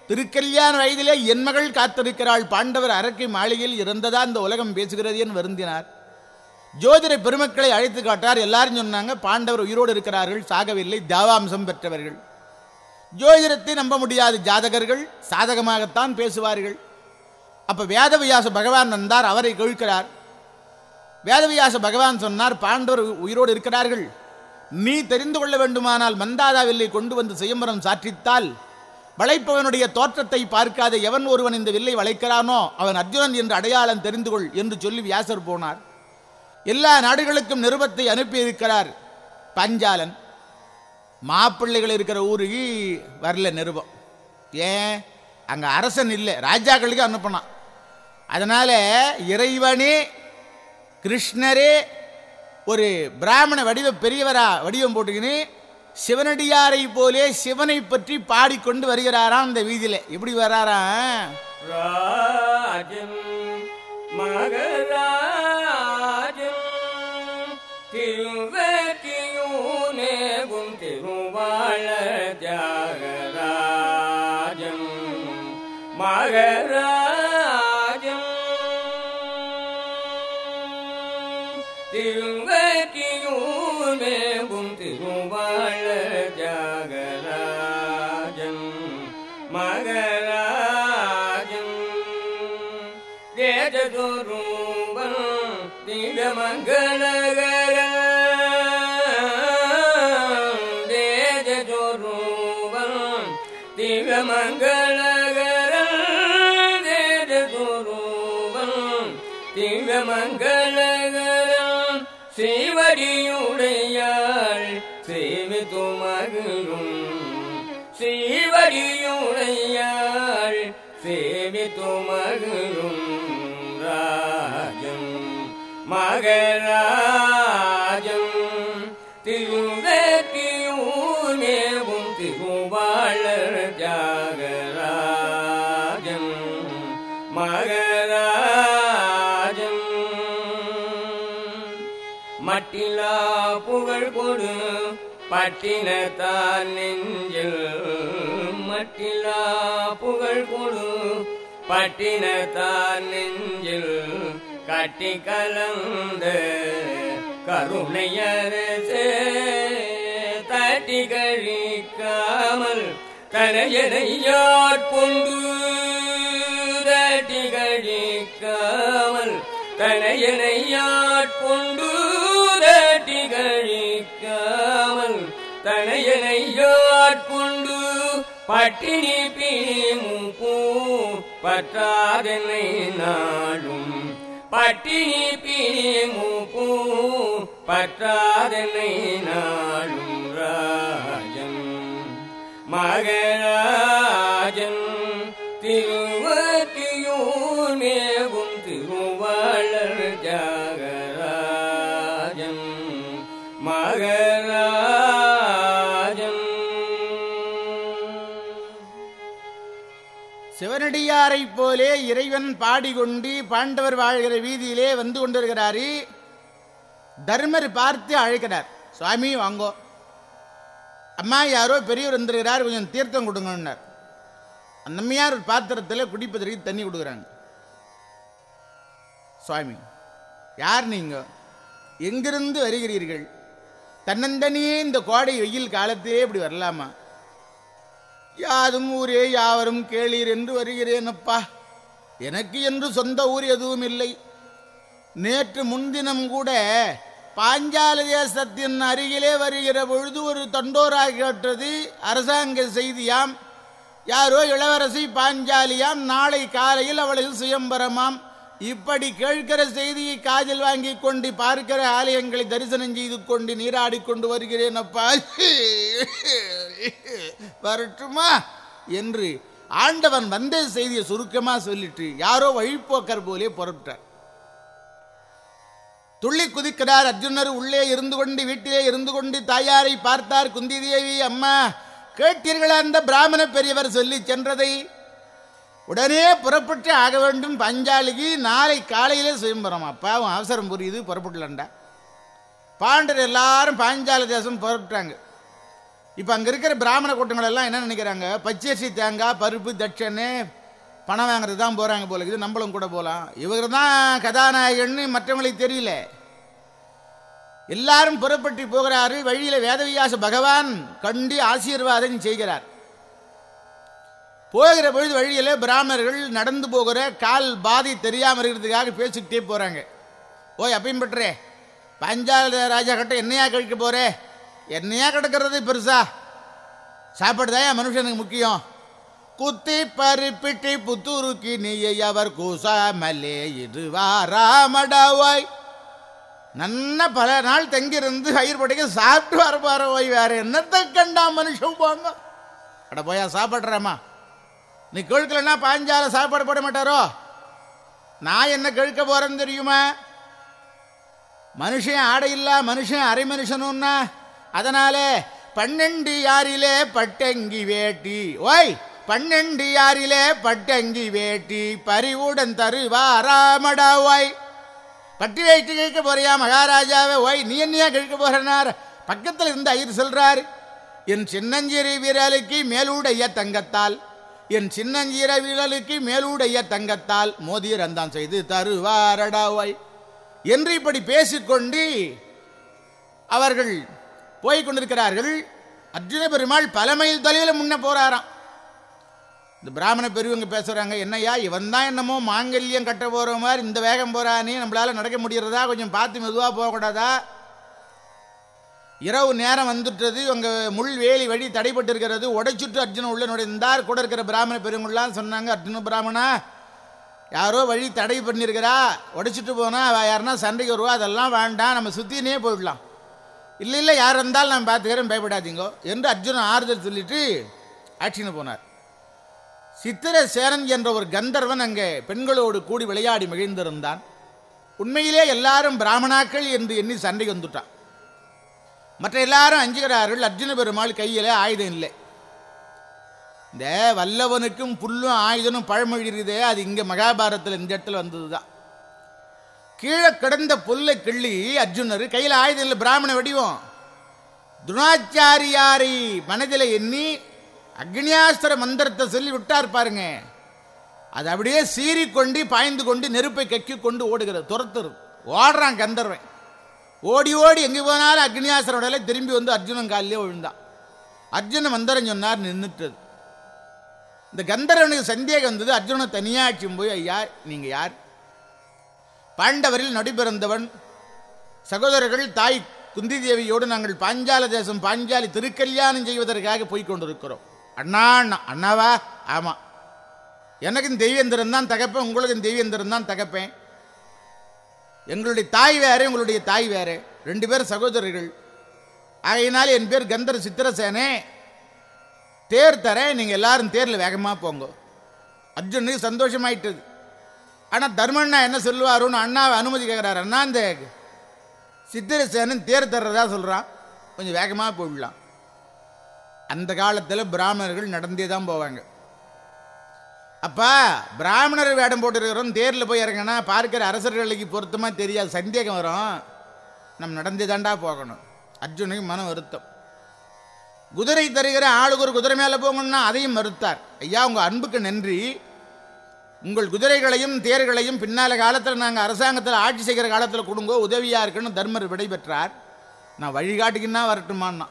திருக்கல்யாண வயதிலே என் மகள் காத்திருக்கிறாள். பாண்டவர் அரக்கை மாளிகையில் இருந்ததா இந்த உலகம் பேசுகிறது என்று வருந்தினார். ஜோதிட பெருமக்களை அழைத்து காட்டார். எல்லாரும் சொன்னாங்க பாண்டவர் உயிரோடு இருக்கிறார்கள் சாகவில்லை தேவாம்சம் பெற்றவர்கள். ஜோதிடத்தை நம்ப முடியாத ஜாதகர்கள் சாதகமாகத்தான் பேசுவார்கள். அப்ப வேதவியாச பகவான் வந்தார் அவரை கேட்கிறார் வேதவியாச பகவான் சொன்னார் பாண்டவர் உயிரோடு இருக்கிறார்கள். நீ தெரிந்து கொள்ள வேண்டுமானால் மந்தாதாவில்லை கொண்டு வந்து சுயம்பரம் சாற்றித்தால். வளைப்பவனுடைய தோற்றத்தை பார்க்காத எவன் ஒருவன் இந்த வில்லை வளைக்கிறானோ அவன் அர்ஜுனன் என்று அடையாளம் தெரிந்து கொள் என்று சொல்லி வியாசர் போனார். எல்லா நாடுகளுக்கும் நிருபத்தை அனுப்பியிருக்கிறார் பஞ்சாலன். மாப்பிள்ளைகள் இருக்கிற ஊருக்கு வரல நிருபம். ஏன்? அங்கே அரசன் இல்லை ராஜாக்களுக்கு அனுப்பினான் அதனால இறைவனே கிருஷ்ணரே ஒரு பிராமண வடிவ பெரியவரா வடிவம் போட்டுக்கின்னு சிவனடியாரை போலே சிவனை பற்றி பாடிக்கொண்டு வருகிறாராம் இந்த வீதியில. எப்படி வர்றாரா? மகராஜம் திருவற்றியூனேகும் திருவாழ சேவித்து ராஜம் மகராஜம் திருவேற்றியூனேவும் திருவாளர் ஜாகராஜம் மகராஜம் மட்டிலா புகழ் கொடு பட்டினத்தான் நெஞ்சில். மட்டிலா புகழ் கொடு பட்டினத்தான் நெஞ்சில் கட்டி கலந்து கருணையரசே தட்டி கழிக்காமல் தனையனையாட்கொண்டு தட்டி கழிக்காமல் தனையனையாட்கொண்டு தட்டி கழிக்காமல் தனையனையாட்கொண்டு பட்டினி பிணிமுப்பூ பற்றாதனை நாடும். பட்டினி பிணிமுப்பூ பற்றாதனை நாடும் ராஜன். மகராஜன் திருவத்தியூர் மேவும் திருவாளர் ஜா சிவனடியாரைப் போலே இறைவன் பாடிக்கொண்டு பாண்டவர் வாழ்கிற வீதியிலே வந்து கொண்டிருக்கிறாரு. தர்மர் பார்த்து அழைக்கிறார் சுவாமி வாங்கோ. அம்மா யாரோ பெரியவர் வந்திருக்கிறார் கொஞ்சம் தீர்த்தம் கொடுங்கன்னார். அந்த அம்மையார் ஒரு பாத்திரத்தில் குடிப்பதற்கு தண்ணி கொடுக்குறாங்க. சுவாமி யார் நீங்க? எங்கிருந்து வருகிறீர்கள்? தன்னந்தனியே இந்த கோடை வெயில் காலத்திலே இப்படி வரலாமா? யாதும் ஊரே யாவரும் கேளீர் என்று வருகிறேனப்பா. எனக்கு என்று சொந்த ஊர் எதுவும் இல்லை நேற்று முன்தினம் கூட பாஞ்சால தேசத்தின் அருகிலே வருகிற பொழுது ஒரு தண்டோராக கேட்டது அரசாங்க செய்தியாம். யாரோ இளவரசி பாஞ்சாலியாம் நாளை காலையில் அவளுக்கு சுயம்பரமாம் இப்படி கேட்கிற செய்தியை காதில் வாங்கி கொண்டு பார்க்கிற ஆலயங்களை தரிசனம் செய்து கொண்டு நீராடி கொண்டு வருகிறேன் அப்பா வரட்டுமா? என்று ஆண்டவன் வந்த செய்தியை சுருக்கமா சொல்லிட்டு யாரோ வழிப்போக்கர் போலே புறப்பட்டார். துள்ளி குதிக்கிறார் அர்ஜுனர் உள்ளே இருந்து கொண்டு வீட்டிலே இருந்து கொண்டு தாயாரை பார்த்தார் குந்தி தேவி அம்மா கேட்டீர்களா? அந்த பிராமண பெரியவர் சொல்லி சென்றதை உடனே புறப்பட்டு ஆக வேண்டும். பஞ்சாலிக்கு நாளை காலையிலே சுயம்பரம். அப்பா அவன் அவசரம் புரியுது புறப்படலண்டா. பாண்டர் எல்லாரும் பாஞ்சால தேசம் புறப்பட்டாங்க. இப்போ அங்கே இருக்கிற பிராமண கூட்டங்கள் எல்லாம் என்ன நினைக்கிறாங்க? பச்சரிசி தேங்காய் பருப்பு தட்சணு பணம் வாங்குறது தான் போகிறாங்க போல இது நம்மளும் கூட போகலாம் இவர் தான் கதாநாயகன்னு மற்றவங்களுக்கு தெரியல. எல்லாரும் புறப்பட்டு போகிறாரு. வழியில் வேதவியாச பகவான் கண்டு ஆசீர்வாதம் செய்கிறார். போகிற பொழுது வழியில் பிராமணர்கள் நடந்து போகிற கால் பாதி தெரியாமல் இருக்கிறதுக்காக பேசிக்கிட்டே போகிறாங்க ஓய் அப்பையும் பெற்றே. பஞ்சால ராஜா கிட்ட என்னையா கழிக்க போகிறேன் என்னையா கிடக்கிறது பெருசா? சாப்பாடு தான் மனுஷனுக்கு முக்கியம். குத்தி பருப்பிட்டி புத்துருக்கி நீயை அவர் கூசாமலே இது வாராமடாவாய் நன்ன பல நாள் தங்கியிருந்து கயிறு படைக்க சாப்பிட்டு வர பாரு ஓய் வேற என்னத்தை கண்டா மனுஷன் போங்க? அட போயா சாப்பிட்றேம்மா. நீ கழுக்கலன்னா பாஞ்சால சாப்பாடு போட மாட்டாரோ? நான் என்ன கழுக்க போறேன்னு தெரியுமா? மனுஷன் ஆடையில்லா மனுஷன் அரை மனுஷனும்னா? அதனால பன்னெண்டு யாரிலே பட்டங்கி வேட்டி. ஓய் பன்னெண்டு யாரிலே பட்டங்கி வேட்டி. பறிவுடன் தருவாராமடா ஓய். பட்டி வைத்து கேட்க போறியா மகாராஜாவே? ஓய் நீ என்னையா கேட்க போறனார் பக்கத்தில் இருந்து ஐயர் சொல்றார் என் சின்னஞ்சிறு வீரலுக்கு மேலூடைய தங்கத்தால் என் சின்னஞ்சிற வீரலுக்கு மேலூடைய தங்கத்தால் மோதியர் அந்தான் செய்து தருவாரடா ஓய். என்று இப்படி பேசிக்கொண்டு அவர்கள் போய்க் கொண்டிருக்கிறார்கள். அர்ஜுன பெருமாள் பல மைல் தொலைவில் முன்ன போறாராம். இந்த பிராமண பெரியவங்க பேசுறாங்க என்னய்யா இவன் தான் என்னமோ மாங்கல்யம் கட்ட போற மாதிரி இந்த வேகம் போறானே நம்மளால நடக்க முடியறதா? கொஞ்சம் பார்த்து மெதுவாக போகக்கூடாதா? இரவு நேரம் வந்துட்டது உங்க முள் வேலி வழி தடைப்பட்டு இருக்கிறது உடைச்சுட்டு அர்ஜுனன் உள்ள நுழைந்தார் கூட இருக்கிற பிராமண பெரியவங்களாம் சொன்னாங்க அர்ஜுன பிராமணா யாரோ வழி தடை பண்ணியிருக்கிறா உடைச்சிட்டு போனா யாருன்னா சண்டைக்கு வருவா அதெல்லாம் வேண்டாம் நம்ம சுத்தினே போயிடலாம். இல்லை இல்லை யார் இருந்தாலும் நான் பார்த்துக்கிறேன் பயப்படாதீங்கோ என்று அர்ஜுனன் ஆறுதல் சொல்லிட்டு ஆட்சின்னு போனார். சித்திரசேனன் என்ற ஒரு கந்தர்வன் அங்கே பெண்களோடு கூடி விளையாடி மகிழ்ந்திருந்தான். உண்மையிலே எல்லாரும் பிராமணாக்கள் என்று எண்ணி சண்டைக்கு வந்துட்டான். மற்ற எல்லாரும் அஞ்சுகிறார்கள் அர்ஜுன பெருமாள் கையில் ஆயுதம் இல்லை. இந்த வல்லவனுக்கும் புல்லும் ஆயுதனும் பழமொழி இருக்குதே அது இங்கே மகாபாரதத்தில் இந்த இடத்துல வந்தது தான் கீழே கிடந்த புல்லை கிள்ளி அர்ஜுனர் கையில் ஆயுதம் இல்லை பிராமண வடிவம். துணாச்சாரியாரை மனதில் எண்ணி அக்னியாஸ்திர மந்திரத்தை சொல்லி விட்டார் பாருங்க. அது அப்படியே சீறிக்கொண்டு பாய்ந்து கொண்டு நெருப்பை கக்கி கொண்டு ஓடுகிறது. துரத்துரு ஓடுறான் கந்தர்வன். ஓடி ஓடி எங்கே போனாலும் அக்னியாஸ்திரோட திரும்பி வந்து அர்ஜுனன் காலிலே விழுந்தான். அர்ஜுன மந்திரம் சொன்னார் நின்றுட்டது. இந்த கந்தர்வனுக்கு சந்தேகம் வந்தது அர்ஜுனனை தனியாச்சும் போய் ஐயா நீங்கள் யார்? பாண்டவரில் நடிபிறந்தவன் சகோதரர்கள் தாய் குந்தி தேவியோடு நாங்கள் பாஞ்சால தேசம் பாஞ்சாலி திருக்கல்யாணம் செய்வதற்காக போய் கொண்டிருக்கிறோம் அண்ணா அண்ணா அண்ணாவா? ஆமாம் எனக்கும் தெய்வேந்திரன் தான் தகப்பேன் உங்களுக்கும் தெய்வேந்திரன் தான் தகப்பேன். எங்களுடைய தாய் வேறு உங்களுடைய தாய் வேறு. ரெண்டு பேரும் சகோதரர்கள். ஆகையினால் என் பேர் கந்தர் சித்திரசேனே. தேர் தரேன் நீங்கள் எல்லாரும் தேரில் வேகமாக போங்க. அர்ஜுனுக்கு சந்தோஷமாயிட்டது. ஆனால் தர்மண்ணா என்ன சொல்லுவாருன்னு அண்ணாவை அனுமதி கேட்குறாரு அண்ணா இந்த சித்திரசேனன் தேர் தர்றதா சொல்கிறான் கொஞ்சம் வேகமாக போயிடலாம். அந்த காலத்தில் பிராமணர்கள் நடந்தே தான் போவாங்க. அப்பா பிராமணர் வேடம் போட்டுருக்கிறோம் தேரில் போய் இறங்கினா பார்க்கிற அரசர்களுக்கு பொருத்தமாக தெரியாது. சந்தேகம் வரும். நம்ம நடந்தே தாண்டா போகணும். அர்ஜுனுக்கு மன வருத்தம். குதிரை தருகிற ஆளுக்கு ஒரு குதிரை மேலே போகணும்னா அதையும் மறுத்தார். ஐயா உங்கள் அன்புக்கு நன்றி. உங்கள் குதிரைகளையும் தேர்களையும் பின்னால காலத்தில் நாங்கள் அரசாங்கத்தில் ஆட்சி செய்கிற காலத்தில் கொடுங்கோ உதவியாக இருக்குன்னு தர்மர் விடை பெற்றார் நான் வழிகாட்டுக்குன்னா வரட்டுமான்னா.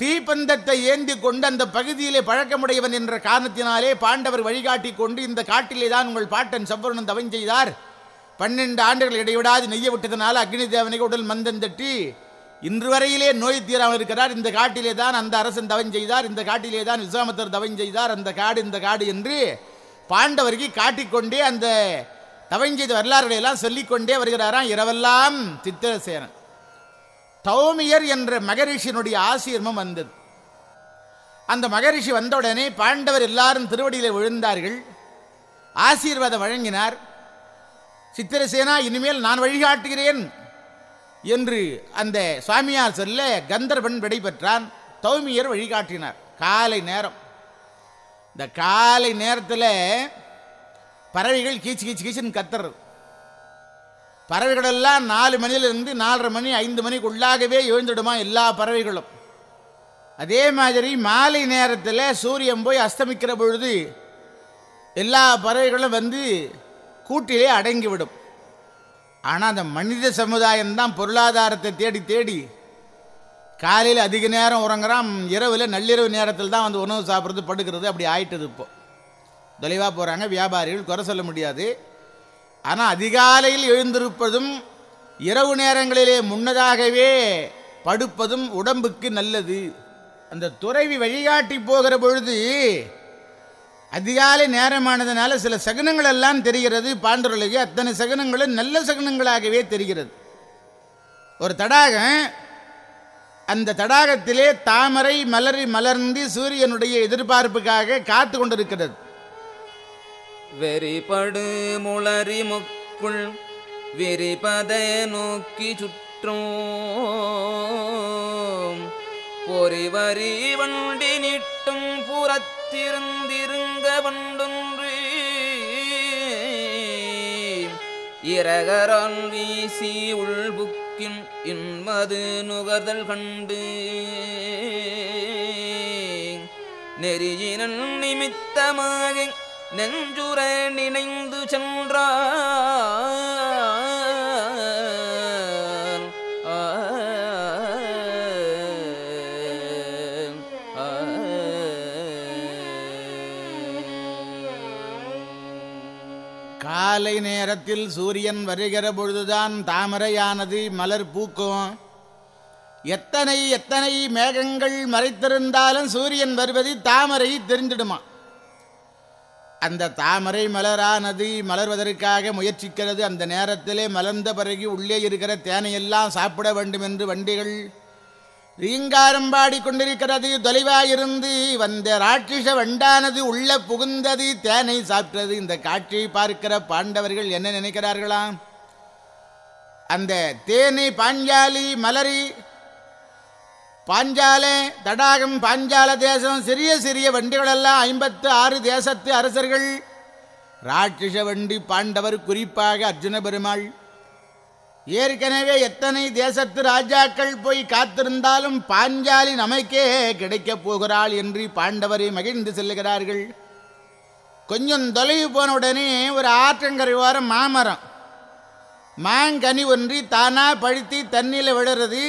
தீப்பந்தத்தை ஏந்தி கொண்டு அந்த பகுதியிலே பழக்கமுடையவன் என்ற காரணத்தினாலே பாண்டவர் வழிகாட்டி கொண்டு இந்த காட்டிலே தான் உங்கள் பாட்டன் சம்பரணன் தவம் செய்தார். பன்னெண்டு ஆண்டுகள் இடைவிடாது நெய்ய விட்டதனால அக்னி தேவனுக்கு உடல் மந்தம் தட்டி இன்று வரையிலே நோய் தீராமல் இருக்கிறார். இந்த காட்டிலே தான் அந்த அரசன் தவம் செய்தார். இந்த காட்டிலே தான் விஸ்வாமத்தர் தவம் செய்தார். அந்த காடு இந்த காடு என்று பாண்டவருக்கு காட்டிக்கொண்டே அந்த தவஞ்செய்த வரலாறுகளை எல்லாம் சொல்லிக்கொண்டே வருகிறாராம் இரவெல்லாம் சித்திரசேனன். தௌமியர் என்ற மகரிஷியினுடைய ஆசீர்மம் வந்தது. அந்த மகரிஷி வந்தவுடனே பாண்டவர் எல்லாரும் திருவடியிலே விழுந்தார்கள். ஆசீர்வாதம் வழங்கினார். சித்திரசேனா இனிமேல் நான் வழிகாட்டுகிறேன் என்று அந்த சுவாமியார் சொல்ல கந்தர்வன் விடைபெற்றான். தௌமியர் வழிகாட்டினார். காலை நேரம். இந்த காலை நேரத்தில் பறவைகள் கீச்சு கீச்சு கீச்சுன்னு கத்துறது. பறவைகளெல்லாம் நாலு மணிலிருந்து நாலரை மணி ஐந்து மணிக்குள்ளாகவே எழுந்துடுமா எல்லா பறவைகளும். அதே மாதிரி மாலை நேரத்தில் சூரியன் போய் அஸ்தமிக்கிற பொழுது எல்லா பறவைகளும் வந்து கூட்டிலே அடங்கிவிடும். ஆனால் அந்த மனித சமுதாயம்தான் பொருளாதாரத்தை தேடி தேடி காலையில் அதிக நேரம் உறங்குறான் இரவில் நள்ளிரவு நேரத்தில் தான் வந்து உணவு சாப்பிட்றது படுக்கிறது அப்படி ஆயிட்டது இப்போது தொலைவாக போகிறாங்க வியாபாரிகள் குறை சொல்ல முடியாது. ஆனால் அதிகாலையில் எழுந்திருப்பதும் இரவு நேரங்களிலே முன்னதாகவே படுப்பதும் உடம்புக்கு நல்லது. அந்த துறைவி வழிகாட்டி போகிற பொழுது அதிகாலை நேரமானதுனால சில சகுனங்கள் எல்லாம் தெரிகிறது. பாண்டவர்களுக்கு அத்தனை சகுனங்களும் நல்ல சகுனங்களாகவே தெரிகிறது. ஒரு தடாகம் அந்த தடாகத்திலே தாமரை மலரி மலர்ந்து சூரியனுடைய எதிர்பார்ப்புக்காக காத்து கொண்டிருக்கிறது. வெறிபடு முளரி முக்குள் விரிபத நோக்கி சுற்றும். பொறிவரி வண்டி நிட்டும் புறத்திருந்திருங்க வண்டொன்று. இரகரால் வீசி உள்புக்கின் இன்மது நுகர்தல் கண்டு நெறியினன் நிமித்தமாக நெஞ்சுர நினைந்து சென்றான் காலை நேரத்தில் சூரியன் வருகிற பொழுதுதான் தாமரையானது மலர் பூக்கும். எத்தனை எத்தனை மேகங்கள் மறைத்திருந்தாலும் சூரியன் வருவது தாமரை தெரிஞ்சிடுமா அந்த தாமரை மலரானது மலர்வதற்காக முயற்சிக்கிறது. அந்த நேரத்திலே மலர்ந்த பிறகு உள்ளே இருக்கிற தேனையெல்லாம் சாப்பிட வேண்டும் என்று வண்டிகள் ரீங்காரம் பாடிக்கொண்டிருக்கிறது. தொலைவாயிருந்து வந்த ராட்சிஷ வண்டானது உள்ள புகுந்தது. தேனை சாப்பிட்டது இந்த காட்சியை பார்க்கிற பாண்டவர்கள் என்ன நினைக்கிறார்களாம் அந்த தேனை பாஞ்சாலி மலரி பாஞ்சால தடாகம் பாஞ்சால தேசம் சிறிய சிறிய வண்டிகளெல்லாம் ஐம்பத்து ஆறு தேசத்து அரசர்கள். ராட்சிஷ வண்டி பாண்டவர் குறிப்பாக அர்ஜுன பெருமாள். ஏற்கனவே எத்தனை தேசத்து ராஜாக்கள் போய் காத்திருந்தாலும் பாஞ்சாலி நமக்கே கிடைக்கப் போகிறாள் என்று பாண்டவரை மகிழ்ந்து செல்லுகிறார்கள். கொஞ்சம் தொலைவு போன உடனே ஒரு ஆற்றங்கரை ஓரம் மாமரம். மாங்கனி ஒன்றி தானா பழுத்தி தண்ணியில் விழுறது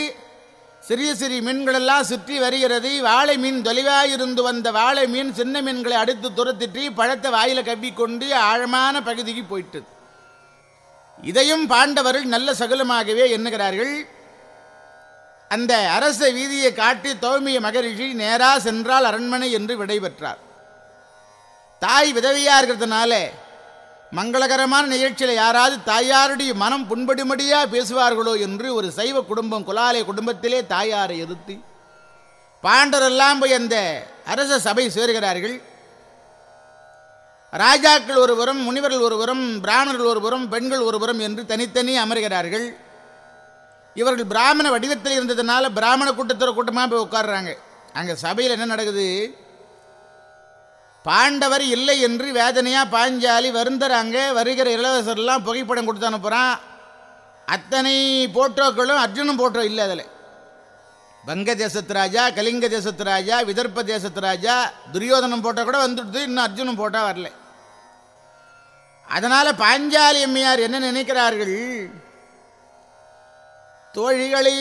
சிறிய சிறிய மீன்களெல்லாம் சுற்றி வருகிறது. வாழை மீன் தொலைவாயிருந்து வந்த வாழை மீன் சின்ன மீன்களை அடுத்து துரத்திட்டு பழத்தை வாயில கவ்விக்கொண்டு ஆழமான பகுதிக்கு போயிட்டுது இதையும் பாண்டவர்கள் நல்ல சகுலமாகவே எண்ணுகிறார்கள். அந்த அரச வீதியை காட்டி தௌமிய மகரிஷி நேரா சென்றால் அரண்மனை என்று விடைபெற்றார் தாய் விதவையா இருக்கிறதுனால மங்களகரமான நிகழ்ச்சியில் யாராவது தாயாருடைய மனம் புண்படும்படியா பேசுவார்களோ என்று ஒரு சைவ குடும்பம் குலாலய குடும்பத்திலே தாயாரை எதிர்த்து பாண்டரெல்லாம் போய் அந்த அரச சபை சேருகிறார்கள். ராஜாக்கள் ஒருபுறம் முனிவர்கள் ஒருபுறம் பிராமணர்கள் ஒருபுறம் பெண்கள் ஒருபுறம் என்று தனித்தனி அமர்கிறார்கள். இவர்கள் பிராமண வடிவத்தில் இருந்ததுனால பிராமண கூட்டத்தோட கூட்டமாக போய் உட்கார்றாங்க. அங்கே சபையில் என்ன நடக்குது? பாண்டவர் இல்லை என்று வேதனையாக பாஞ்சாலி வருந்துறாங்க. வருகிற இளவரசர்லாம் புகைப்படம் கொடுத்து அனுப்புகிறான் அத்தனை போட்டோக்களும் அர்ஜுனும் போட்டோ இல்லை அதில். வங்க தேசத்து ராஜா கலிங்க தேசத்து ராஜா விதர்ப்ப தேசத்து ராஜா துரியோதனம் போட்டால் கூட வந்துடுது இன்னும் அர்ஜுனன் போட்டால் வரல. அதனால பாஞ்சாலி அம்மையார் என்ன நினைக்கிறார்கள்? தோழிகளை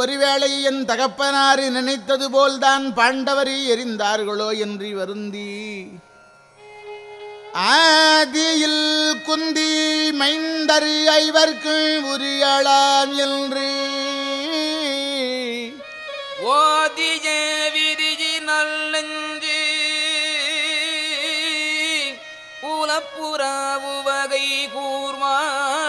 ஒருவேளை என் தகப்பனாறு நினைத்தது போல்தான் பாண்டவரை எரிந்தார்களோ என்று வருந்தி. ஆதியில் குந்தி மைந்தர் ஐவர்க்கு உரியலாம் என்று. ஓதிய விரிஜி நல்லெஞ்சு. உலப்புறாவு வகை கூர்வாள்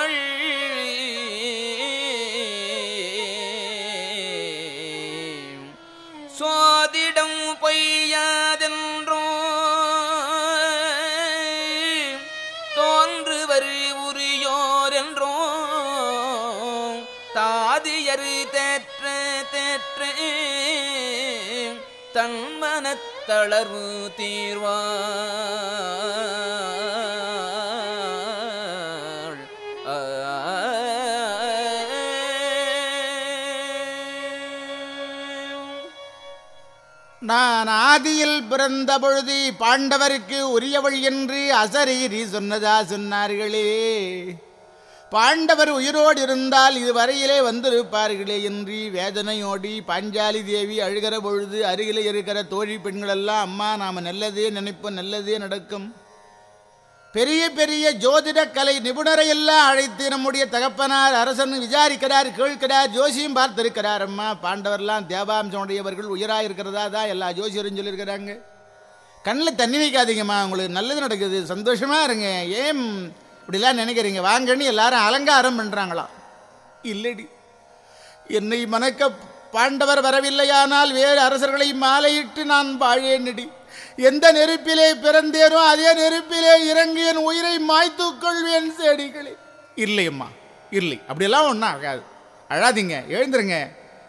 தன்மனத்தளர்வு தீர்வாள். நான் ஆதியில் பிறந்த பொழுது பாண்டவருக்கு உரியவள் என்று அசரீரி சொன்னதா சொன்னார்களே. பாண்டவர் உயிரோடு இருந்தால் இதுவரையிலே வந்திருப்பார்களே என்று வேதனையோடி பாஞ்சாலி தேவி அழுகிற பொழுது அருகிலே இருக்கிற தோழி பெண்களெல்லாம் அம்மா நாம் நல்லதே நினைப்போம் நல்லதே நடக்கும். பெரிய பெரிய ஜோதிட கலை நிபுணரை எல்லாம் அழைத்து நம்முடைய தகப்பனார் அரசன் விசாரிக்கிறார் கேட்கிறார் ஜோசியும் பார்த்திருக்கிறார். அம்மா பாண்டவர்லாம் தேவாம்சமுடையவர்கள் உயிராக இருக்கிறதா தான் எல்லா ஜோசியரும் சொல்லியிருக்கிறாங்க. கண்ணில் தண்ணி வைக்காதீங்கம்மா உங்களுக்கு நல்லது நடக்குது சந்தோஷமாக இருங்க. ஏன் இப்படிலாம் நினைக்கிறீங்க. வாங்கன்னு எல்லாரும் அலங்காரம் பண்ணுறாங்களாம் இல்லடி. என்னை மணக்க பாண்டவர் வரவில்லையானால் வேறு அரசர்களை மாலையிட்டு நான் வாழேன்னடி எந்த நெருப்பிலே பிறந்தேனோ அதே நெருப்பிலே இறங்கி என் உயிரை மாய்த்துக் கொள்வேன் செடிகளே. இல்லையம்மா இல்லை. அப்படியெல்லாம் ஒன்றும் ஆகாது. அழாதீங்க எழுந்துருங்க.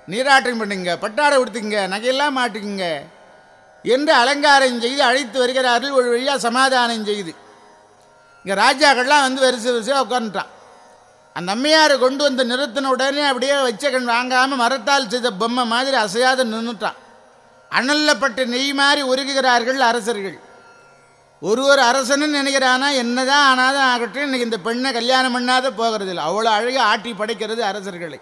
நீராட்டம் பண்ணுங்க பட்டாடை உடுத்துங்க நகையெல்லாம் மாட்டுக்குங்க. என்று அலங்காரம் செய்து அழைத்து வருகிறார்கள். ஒரு வழியாக சமாதானம் செய்து இங்கே ராஜாக்கள்லாம் வந்து வரிசை வரிசையாக உட்காந்துட்டான் அந்த அம்மையாரை கொண்டு வந்து நிறுத்தின உடனே அப்படியே வச்ச கண் வாங்காமல் மரத்தால் செய்த பொம்மை மாதிரி அசையாத நின்றுட்டான் அனல்லப்பட்டு நெய் மாதிரி உருகுகிறார்கள் அரசர்கள். ஒரு ஒரு அரசனும் நினைக்கிறானா என்னதான் ஆனாதான் ஆகட்டும் இன்னைக்கு இந்த பெண்ணை கல்யாணம் பண்ணாத போகிறது இல்லை அவ்வளோ அழகாக ஆட்டி படைக்கிறது அரசர்களை.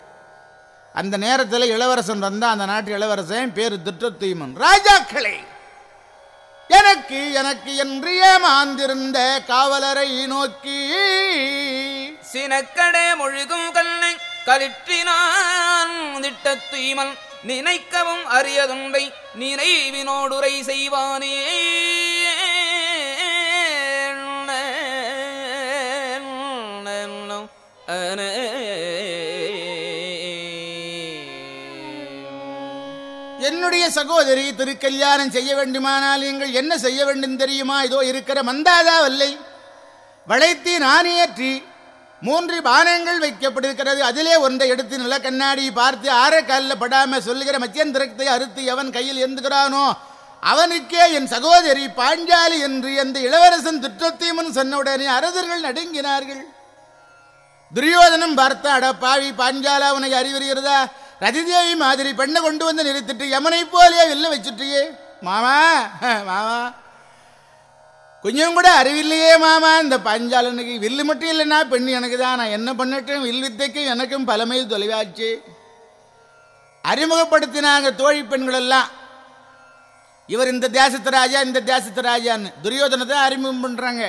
அந்த நேரத்தில் இளவரசன் வந்தால் அந்த நாட்டு இளவரசன் பேர் திட்டத்தீமன். ராஜாக்களை எனக்கு எனக்கு என்று ஏமாந்திருந்த காவலரை நோக்கி சினக்கடே மொழிகும் கல்லை கலிற்றினான் திட்ட தூய்மன் நினைக்கவும் அரியதுண்டை நினைவினோடுரை செய்வானே. அன என்னுடைய சகோதரி திருக்கல்யாணம் செய்ய வேண்டுமானால் நீங்கள் என்ன செய்ய வேண்டும் தெரியுமா? இதோ இருக்கிற மந்தாதா வல்லை. வளைத்தி நானேற்றி மூன்று பானங்கள் வைக்கப்பட்டிருக்கிறது. அதிலே ஒன்றை எடுத்து நில கண்ணாடி பார்த்து ஆற காலில் படாம சொல்லுகிற மத்தியந்திரத்தை அறுத்து எவன் கையில் எந்துகிறானோ அவனுக்கே என் சகோதரி பாஞ்சாலி என்று அந்த இளவரசன் துற்றத்தையும் சொன்ன உடனே அரசர்கள் நடுங்கினார்கள். துரியோதனம் பார்த்த அட பாவி பாஞ்சாலா உனக்கு அறிவுறுகிறதா ரதிதேவி மாதிரி பெண்ணை கொண்டு வந்து நிறுத்திட்டு யமனை போலே வில்ல வச்சுட்டியே. மாமா மாமா. கொஞ்சம் கூட அறிவில்லையே மாமா. இந்த பாஞ்சாலனுக்கு வில்லு மட்டும் இல்லைன்னா பெண் எனக்கு தான். நான் என்ன பண்ணட்டும்? வில் வித்தைக்கும் எனக்கும் பல மைல் தொலைவாச்சு. அறிமுகப்படுத்தினாங்க தோழி பெண்கள் எல்லாம் இவர் இந்த தேசத்து ராஜா இந்த தேசத்து ராஜான்னு. துரியோதனத்தை அறிமுகம் பண்ணுறாங்க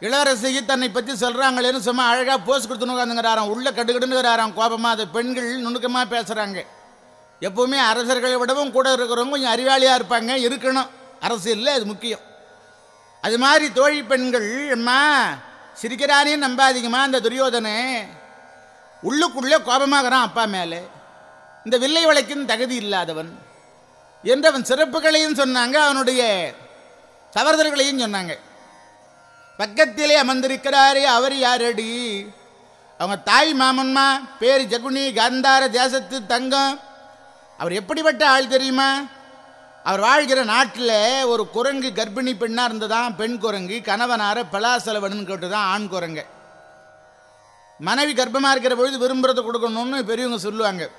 இளவரசிக்கு தன்னை பற்றி சொல்கிறாங்களேன்னு சும்மா அழகாக போஸ் கொடுத்துன்னு உட்காந்துங்கிறாராம் உள்ள கட்டுக்கிட்டுங்கிறாராம் கோபமாக அது பெண்கள் நுணுக்கமாக பேசுகிறாங்க எப்பவுமே அரசர்களை விடவும் கூட இருக்கிறவங்க கொஞ்சம் அறிவாளியாக இருப்பாங்க. இருக்கணும். அரசியலில் அது முக்கியம். அது மாதிரி தோழி பெண்கள் அம்மா சிரிக்கிறானே நம்பாதீங்கம்மா அந்த துரியோதனை. உள்ளுக்குள்ளே கோபமாகறான் அப்பா மேலே. இந்த வில்லை வளைக்கும் தகுதி இல்லாதவன். என்று அவன் சிறப்புகளையும் சொன்னாங்க அவனுடைய தவறுதல்களையும் சொன்னாங்க. பக்கத்திலே அமர்ந்திருக்கிறாரே அவர் யாரடி? அவங்க தாய் மாமன்மா பேர் ஜகுனி காந்தார தேசத்து தங்கம். அவர் எப்படிப்பட்ட ஆள் தெரியுமா? அவர் வாழ்கிற நாட்டில் ஒரு குரங்கு கர்ப்பிணி பெண்ணாக இருந்ததான் பெண் குரங்கு கணவனார பலாசலவனுன்னு கேட்டுதான் ஆண் குரங்க. மனைவி கர்ப்பமாக இருக்கிற பொழுது விரும்புறதை கொடுக்கணும்னு பெரியவங்க சொல்லுவாங்க.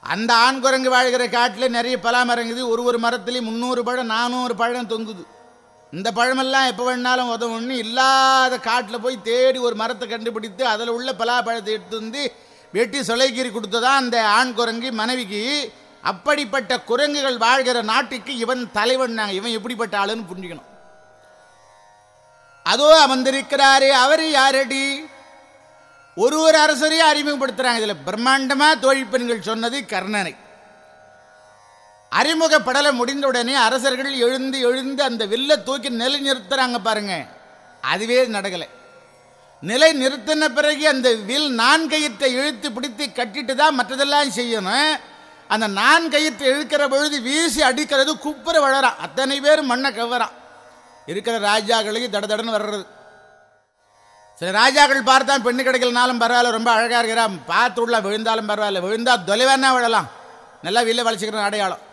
அந்த ஆண் குரங்கு வாழ்கிற காட்டில் நிறைய பலா மரங்குது. ஒரு ஒரு மரத்துலேயும் முந்நூறு பழம் நானூறு பழம் தொங்குது. இந்த பழமெல்லாம் எப்போ வேணாலும் உதவும்னு இல்லாத காட்டில் போய் தேடி ஒரு மரத்தை கண்டுபிடித்து அதில் உள்ள பலாப்பழத்தை எடுத்து வந்து வெட்டி சொலைக்கீரி கொடுத்ததான் அந்த ஆண் குரங்கு மனைவிக்கு. அப்படிப்பட்ட குரங்குகள் வாழ்கிற நாட்டுக்கு இவன் தலைவன் நாங்கள் இவன் எப்படிப்பட்ட ஆளுன்னு புரிஞ்சுக்கணும். அதோ அமர்ந்திருக்கிறாரு அவர் யாரடி? ஒரு ஒரு அரசரையும் அறிமுகப்படுத்துகிறாங்க இதில் பிரம்மாண்டமாக தோழிப்பெண்கள் சொன்னது கர்ணனை. அறிமுக படலை முடிந்த உடனே அரசர்கள் எழுந்து எழுந்து அந்த வில்லை தூக்கி நிலை நிறுத்துறாங்க பாருங்க. அதுவே நடக்கலை. நிலை நிறுத்தின பிறகு அந்த வில் நான் கயிற்றை இழுத்து பிடித்து கட்டிட்டு தான் மற்றதெல்லாம் செய்யணும். அந்த நான் கயிற்றை இழுக்கிற பொழுது வீசி அடிக்கிறது குப்புற வளரான் அத்தனை பேர் மண்ணை கவரான் இருக்கிற ராஜாக்களுக்கு தட தடன்னு வர்றது. சில ராஜாக்கள் பார்த்தா பெண்ணு கிடைக்கலனாலும் பரவாயில்ல ரொம்ப அழகாக இருக்கிறான். பார்த்து உள்ள விழுந்தாலும் பரவாயில்ல விழுந்தா தொலைவானா விழலாம். நல்லா வில்ல வளைச்சிக்கிற அடையாளம்.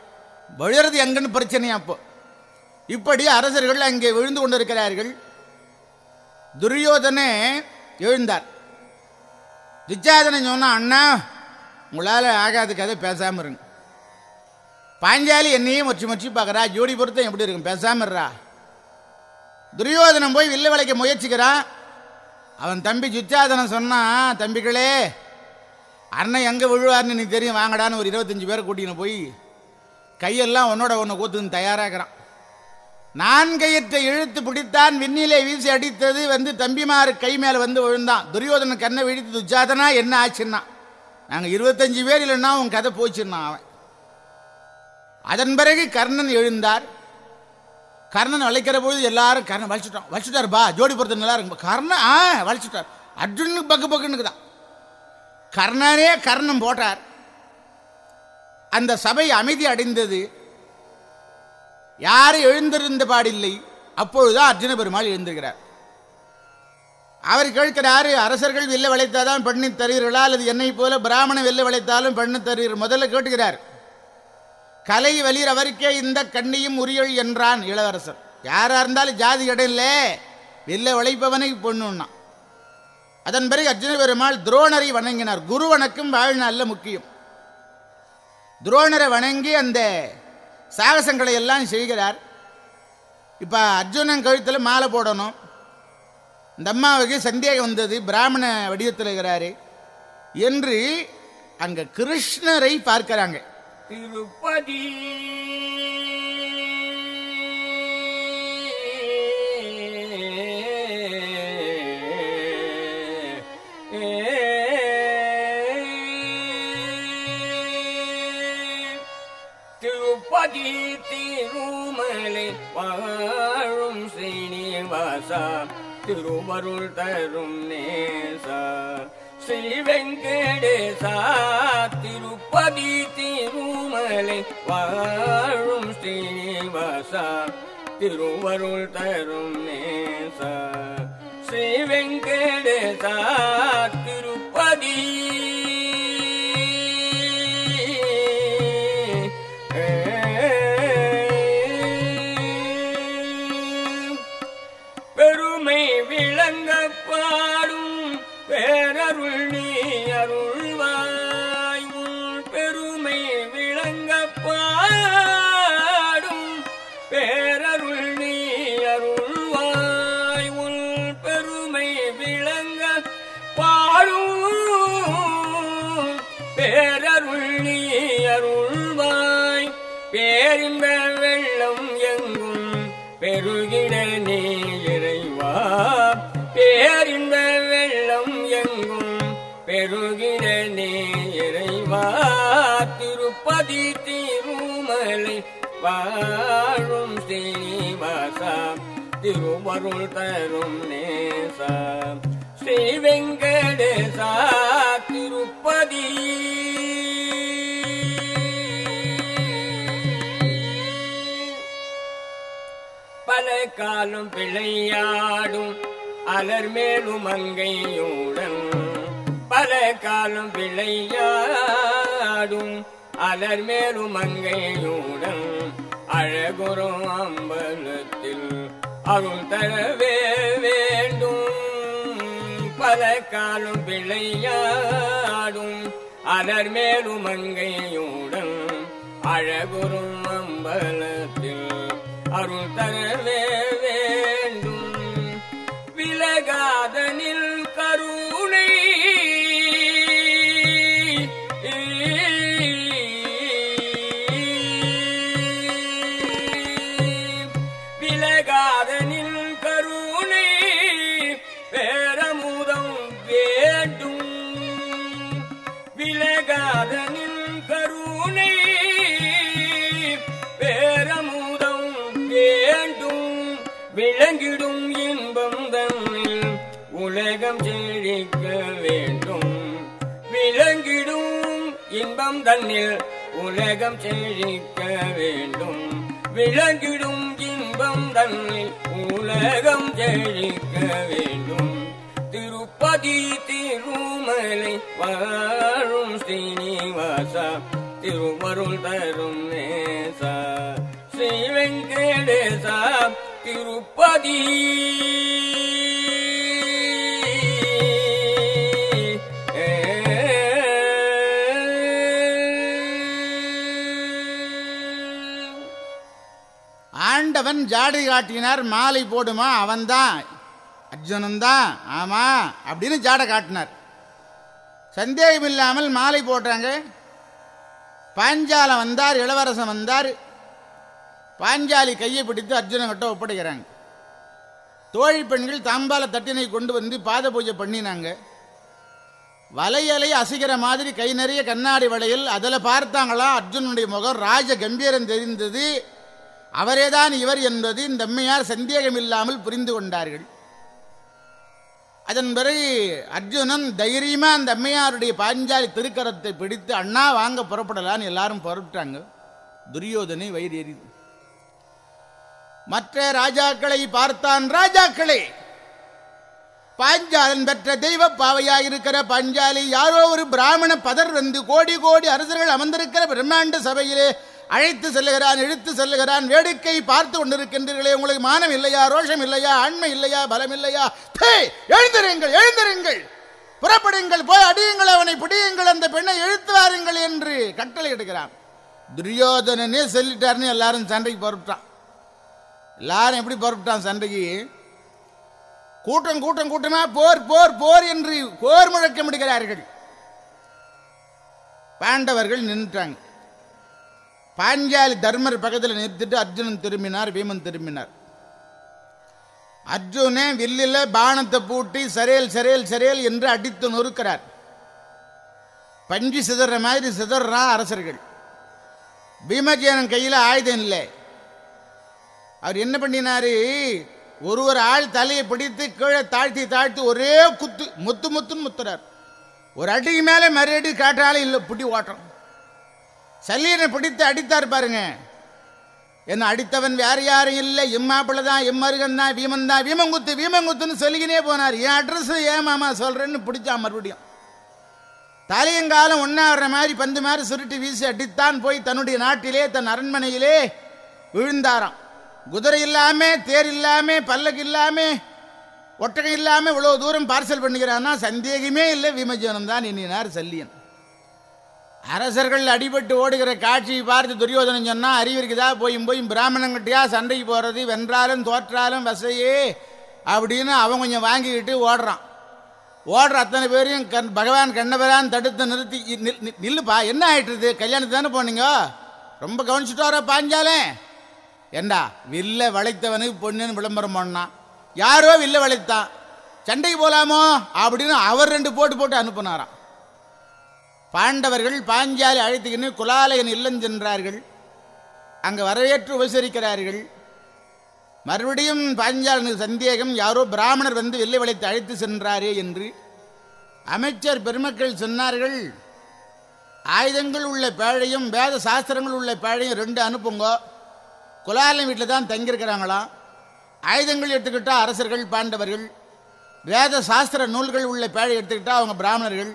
விழுறது எங்கன்னு பிரச்சனையா அப்போ? இப்படி அரசர்கள் அங்கே விழுந்து கொண்டிருக்கிறார்கள். துரியோதனே எழுந்தார். துச்சாதனை சொன்னா அண்ணா உங்களால் ஆகாது கதை பேசாமல் இருங்க. பாஞ்சாலி என்னையும் மொச்சி மொச்சி பார்க்குறா. ஜோடி பொருத்தம் எப்படி இருக்கும்? பேசாமல் துரியோதனம் போய் வில்ல வளைக்க முயற்சிக்கிறான் அவன் தம்பி சுச்சாதனன் சொன்னான் தம்பிகளே அண்ணன் எங்கே விழுவார்னு எனக்கு தெரியும். வாங்கடான்னு ஒரு இருபத்தஞ்சி பேரை கூட்டின்னு போய் கையெல்லாம் உன்னோட ஒன்று கூத்துன்னு தயாராகிறான் நான் கயிற்றை இழுத்து பிடித்தான் விண்ணிலே வீசி அடித்தது வந்து தம்பிமார் கை மேலே வந்து விழுந்தான். துரியோதன கண்ணை விழித்து துச்சாதனா என்ன ஆச்சுன்னா? நாங்கள் இருபத்தஞ்சு பேர் இல்லைன்னா உன் கதை போச்சுன்னா அவன். அதன் பிறகு கர்ணன் எழுந்தார். கர்ணன் வளைக்கிற பொழுது எல்லாரும் கர்ணன் வலிச்சுட்டான். வலிச்சுட்டார் பா ஜோடி பொறுத்த நல்லா இருக்கும். கர்ணன் ஆ வலிச்சுட்டார். அர்ஜுனுக்கு பக்கு பக்குன்னு தான் கர்ணனே கர்ணன் போட்டார். அந்த சபை அமைதி அடைந்தது. யாரும் எழுந்திருந்த பாடில்லை அப்பொழுதுதான் அர்ஜுன பெருமாள் எழுந்திருக்கிறார். அவர் கேட்கிறாரு அரசர்கள் வெல்ல வளைத்தாதான் பெண்ணை தருவீர்களா அல்லது என்னை போல பிராமணன் வெல்ல வளைத்தாலும் பெண்ணை தருவீர் முதல்ல கேட்டுகிறார் கலை வலிர் அவருக்கே இந்த கண்ணியும் உரியல் என்றான் இளவரசர். யாரா இருந்தாலும் ஜாதி இடையில வெல்ல வளைப்பவனை பொண்ணுன்னா. அதன் பிறகு அர்ஜுன பெருமாள் துரோணரை வணங்கினார். குரு வணக்கம் வாழ்நாளில் முக்கியம். துரோணரை வணங்கி அந்த சாகசங்களை எல்லாம் செய்கிறார். இப்போ அர்ஜுனன் கழுத்தில் மாலை போடணும். இந்த அம்மாவுக்கு சந்தேகம் வந்தது பிராமண வடிவத்தில் இருக்கிறாரு. என்று அங்கே கிருஷ்ணரை பார்க்கிறாங்க. திருப்பதி பதி திருமலை வாழும் ஸ்ரீனிவாசா திருவருள் தரும் நேசா. ஸ்ரீ வெங்கடேசா திருப்பதி திருமலை வாழும் ஸ்ரீனிவாசா திருவருள் தரும் நேசா. ஸ்ரீ வெங்கடேசா திருப்பதி பெருகிட இறைவா திருப்பதி திருமலை வாழும் ஸ்ரீனிவாசா திருவருள் தரும் நேசா. ஸ்ரீ வெங்கடேசா திருப்பதி. பல காலம் பிழையாடும் அலர் மேலும் அங்கையுடன் பல காலம் விளையாடும் அலர் மேலும் மங்கையுடன் அழகுறும் அம்பலத்தில் அருள் தரவே வேண்டும். பல காலம் விளையாடும் அலர் மேலும் மங்கையுடன் அழகுறும் அம்பலத்தில் அருள் தரவே உலகம் செழிக்க வேண்டும். விளங்கிடும் இன்பம் தன்னில் உலகம் செழிக்க வேண்டும். விளங்கிடும் இன்பம் தன்னில் உலகம் செழிக்க வேண்டும். திருப்பதி திருமலை வாழும் ஸ்ரீனிவாசா திருவருள் தரும் நேசா ஸ்ரீ வெங்கடேசா திருப்பதி. ஆண்டவன் ஜாடை காட்டினார் மாலை போடுமா அவன்தான். அர்ஜுனன் ஆமாம் ஆமா அப்படின்னு ஜாடை காட்டினார். சந்தேகம் இல்லாமல் மாலை போடுறாங்க. பாஞ்சாலம் வந்தார் இளவரசன் வந்தார். பாஞ்சாலி கையை பிடித்து அர்ஜுனன் கிட்ட ஒப்படைக்கிறாங்க. தோழி பெண்கள் தாம்பால தட்டினை கொண்டு வந்து பாத பூஜை பண்ணினாங்க. வலையலை அசைக்கிற மாதிரி கை நிறைய கண்ணாடி வளையல் அதில் பார்த்தாங்களாம் அர்ஜுனுடைய முகம் ராஜ கம்பீரம் தெரிந்தது. அவரேதான் இவர் என்பது இந்த அம்மையார் சந்தேகம் இல்லாமல் புரிந்து கொண்டார்கள். அதன் பிறகு அர்ஜுனன் தைரியமா அந்த அம்மையாருடைய பாஞ்சாலி திருக்கரத்தை பிடித்து அண்ணா வாங்க புறப்படலான்னு எல்லாரும் புறப்பட்டாங்க. துரியோதனை வயிறு எரிது மற்ற ராஜாக்களை பார்த்தான் ராஜாக்களே பாஞ்சாலன் பெற்ற தெய்வ பாவையாயிருக்கிற பாஞ்சாலி யாரோ ஒரு பிராமண பதர் வந்து கோடி கோடி அரசர்கள் அமர்ந்திருக்கிற பிரம்மாண்ட சபையிலே அழைத்து செல்லுகிறான் இழுத்து செல்லுகிறான் வேடிக்கை பார்த்து கொண்டிருக்கின்றீர்களே உங்களுக்கு மானம் இல்லையா ரோஷம் இல்லையா அண்மை இல்லையா பலம் இல்லையா? தே எழுந்திருங்கள் எழுந்திருங்கள். புறப்படுங்கள் போய் அடியுங்கள் அவனை பிடியுங்கள் அந்த பெண்ணை இழுத்து வாருங்கள் என்று கட்டளை எடுக்கிறான் துரியோதனனே சொல்லிட்டாருன்னு எல்லாரும் சண்டைக்கு பொறுப்பிட்டான். எல்லாரும் எப்படி பொறுப்பிட்டான் சண்டைக்கு? கூட்டம் கூட்டம் கூட்டமா போர் போர் போர் என்று போர் முழக்கம் எடுக்கிறார்கள் பாண்டவர்கள் நின்றுட்டாங்க. பாஞ்சாலி தர்மர் பக்கத்தில் நிறுத்திட்டு அர்ஜுனன் திரும்பினார் பீமன் திரும்பினார். அர்ஜுனே வில்லில் பானத்தை பூட்டி சரையல் சரையல் சரையல் என்று அடித்து நொறுக்கிறார். பஞ்சு சிதற மாதிரி சிதறான் அரசர்கள். பீமஜேனன் கையில் ஆயுதம் இல்லை. அவர் என்ன பண்ணினாரு? ஒரு ஒரு ஆள் தலையை பிடித்து கீழே தாழ்த்தி தாழ்த்தி ஒரே குத்து முத்து முத்துன்னு முத்துறார். ஒரு அடிக்கு மேலே மறு காற்றாலும் இல்லை புட்டி ஓட்டுறோம் சல்லீனை பிடித்து அடித்தார் பாருங்க. என்ன அடித்தவன் வேற யாரும் இல்லை. இம்மாப்பிள்ள தான் இம்மருகன் தான் வீமன் தான் வீமங்குத்து வீமங்குத்துன்னு சொல்லிக்கினே போனார். என் அட்ரஸ் ஏன் மாமா சொல்றேன்னு பிடிச்சான் மறுபடியும். தலையங்காலம் ஒன்னா மாதிரி பந்து மாதிரி சுருட்டி வீசி அடித்தான் போய் தன்னுடைய நாட்டிலே தன் அரண்மனையிலே விழுந்தாராம். குதிரை இல்லாம தேர் இல்லாம பல்லக்கு இல்லாம ஒட்டகம் இல்லாம இவ்வளவு தூரம் பார்சல் பண்ணுகிறான்னா சந்தேகமே இல்லை. விமஜனம் தான் எண்ணினார் சல்லியன். அரசர்கள் அடிபட்டு ஓடுகிற காட்சியை பார்த்து துரியோதனன் சொன்னால் அறிவிருக்குதா போயும் போயும் பிராமணங்கிட்டயா சண்டைக்கு போகிறது வென்றாலும் தோற்றாலும் வசையே அப்படின்னு அவன் கொஞ்சம் வாங்கிக்கிட்டு ஓடுறான். ஓடுற அத்தனை பேரையும் கண் பகவான் கண்ணபரான் தடுத்து நிறுத்தி நில்- நில்லுப்பா என்ன ஆகிட்டுருது கல்யாணத்துக்கு தானே போனீங்க? ரொம்ப கவனிச்சுட்டு வர பாஞ்சாலே? ஏண்டா வில்ல வளைத்தவனுக்கு பொண்ணுன்னு விளம்பரம் பண்ணான். யாரோ வில்ல வளைத்தான். சண்டைக்கு போகலாமோ அப்படின்னு அவர் ரெண்டு போட்டு போட்டு அனுப்புனாரான் பாண்டவர்கள் பாஞ்சாலி அழைத்துக்கின்னு குலாலயன் இல்லம் சென்றார்கள். அங்கே வரவேற்று உபசரிக்கிறார்கள். மறுபடியும் பாஞ்சாலனுக்கு சந்தேகம் யாரோ பிராமணர் வந்து வெள்ளை வளைத்து அழைத்து சென்றாரே என்று. அமைச்சர் பெருமக்கள் சொன்னார்கள் ஆயுதங்கள் உள்ள பேழையும் வேத சாஸ்திரங்கள் உள்ள பேழையும் ரெண்டு அனுப்புங்க. குலாலயம் வீட்டில் தான் தங்கியிருக்கிறாங்களாம். ஆயுதங்கள் எடுத்துக்கிட்டால் அரசர்கள் பாண்டவர்கள். வேத சாஸ்திர நூல்கள் உள்ள பேழை எடுத்துக்கிட்டால் அவங்க பிராமணர்கள்.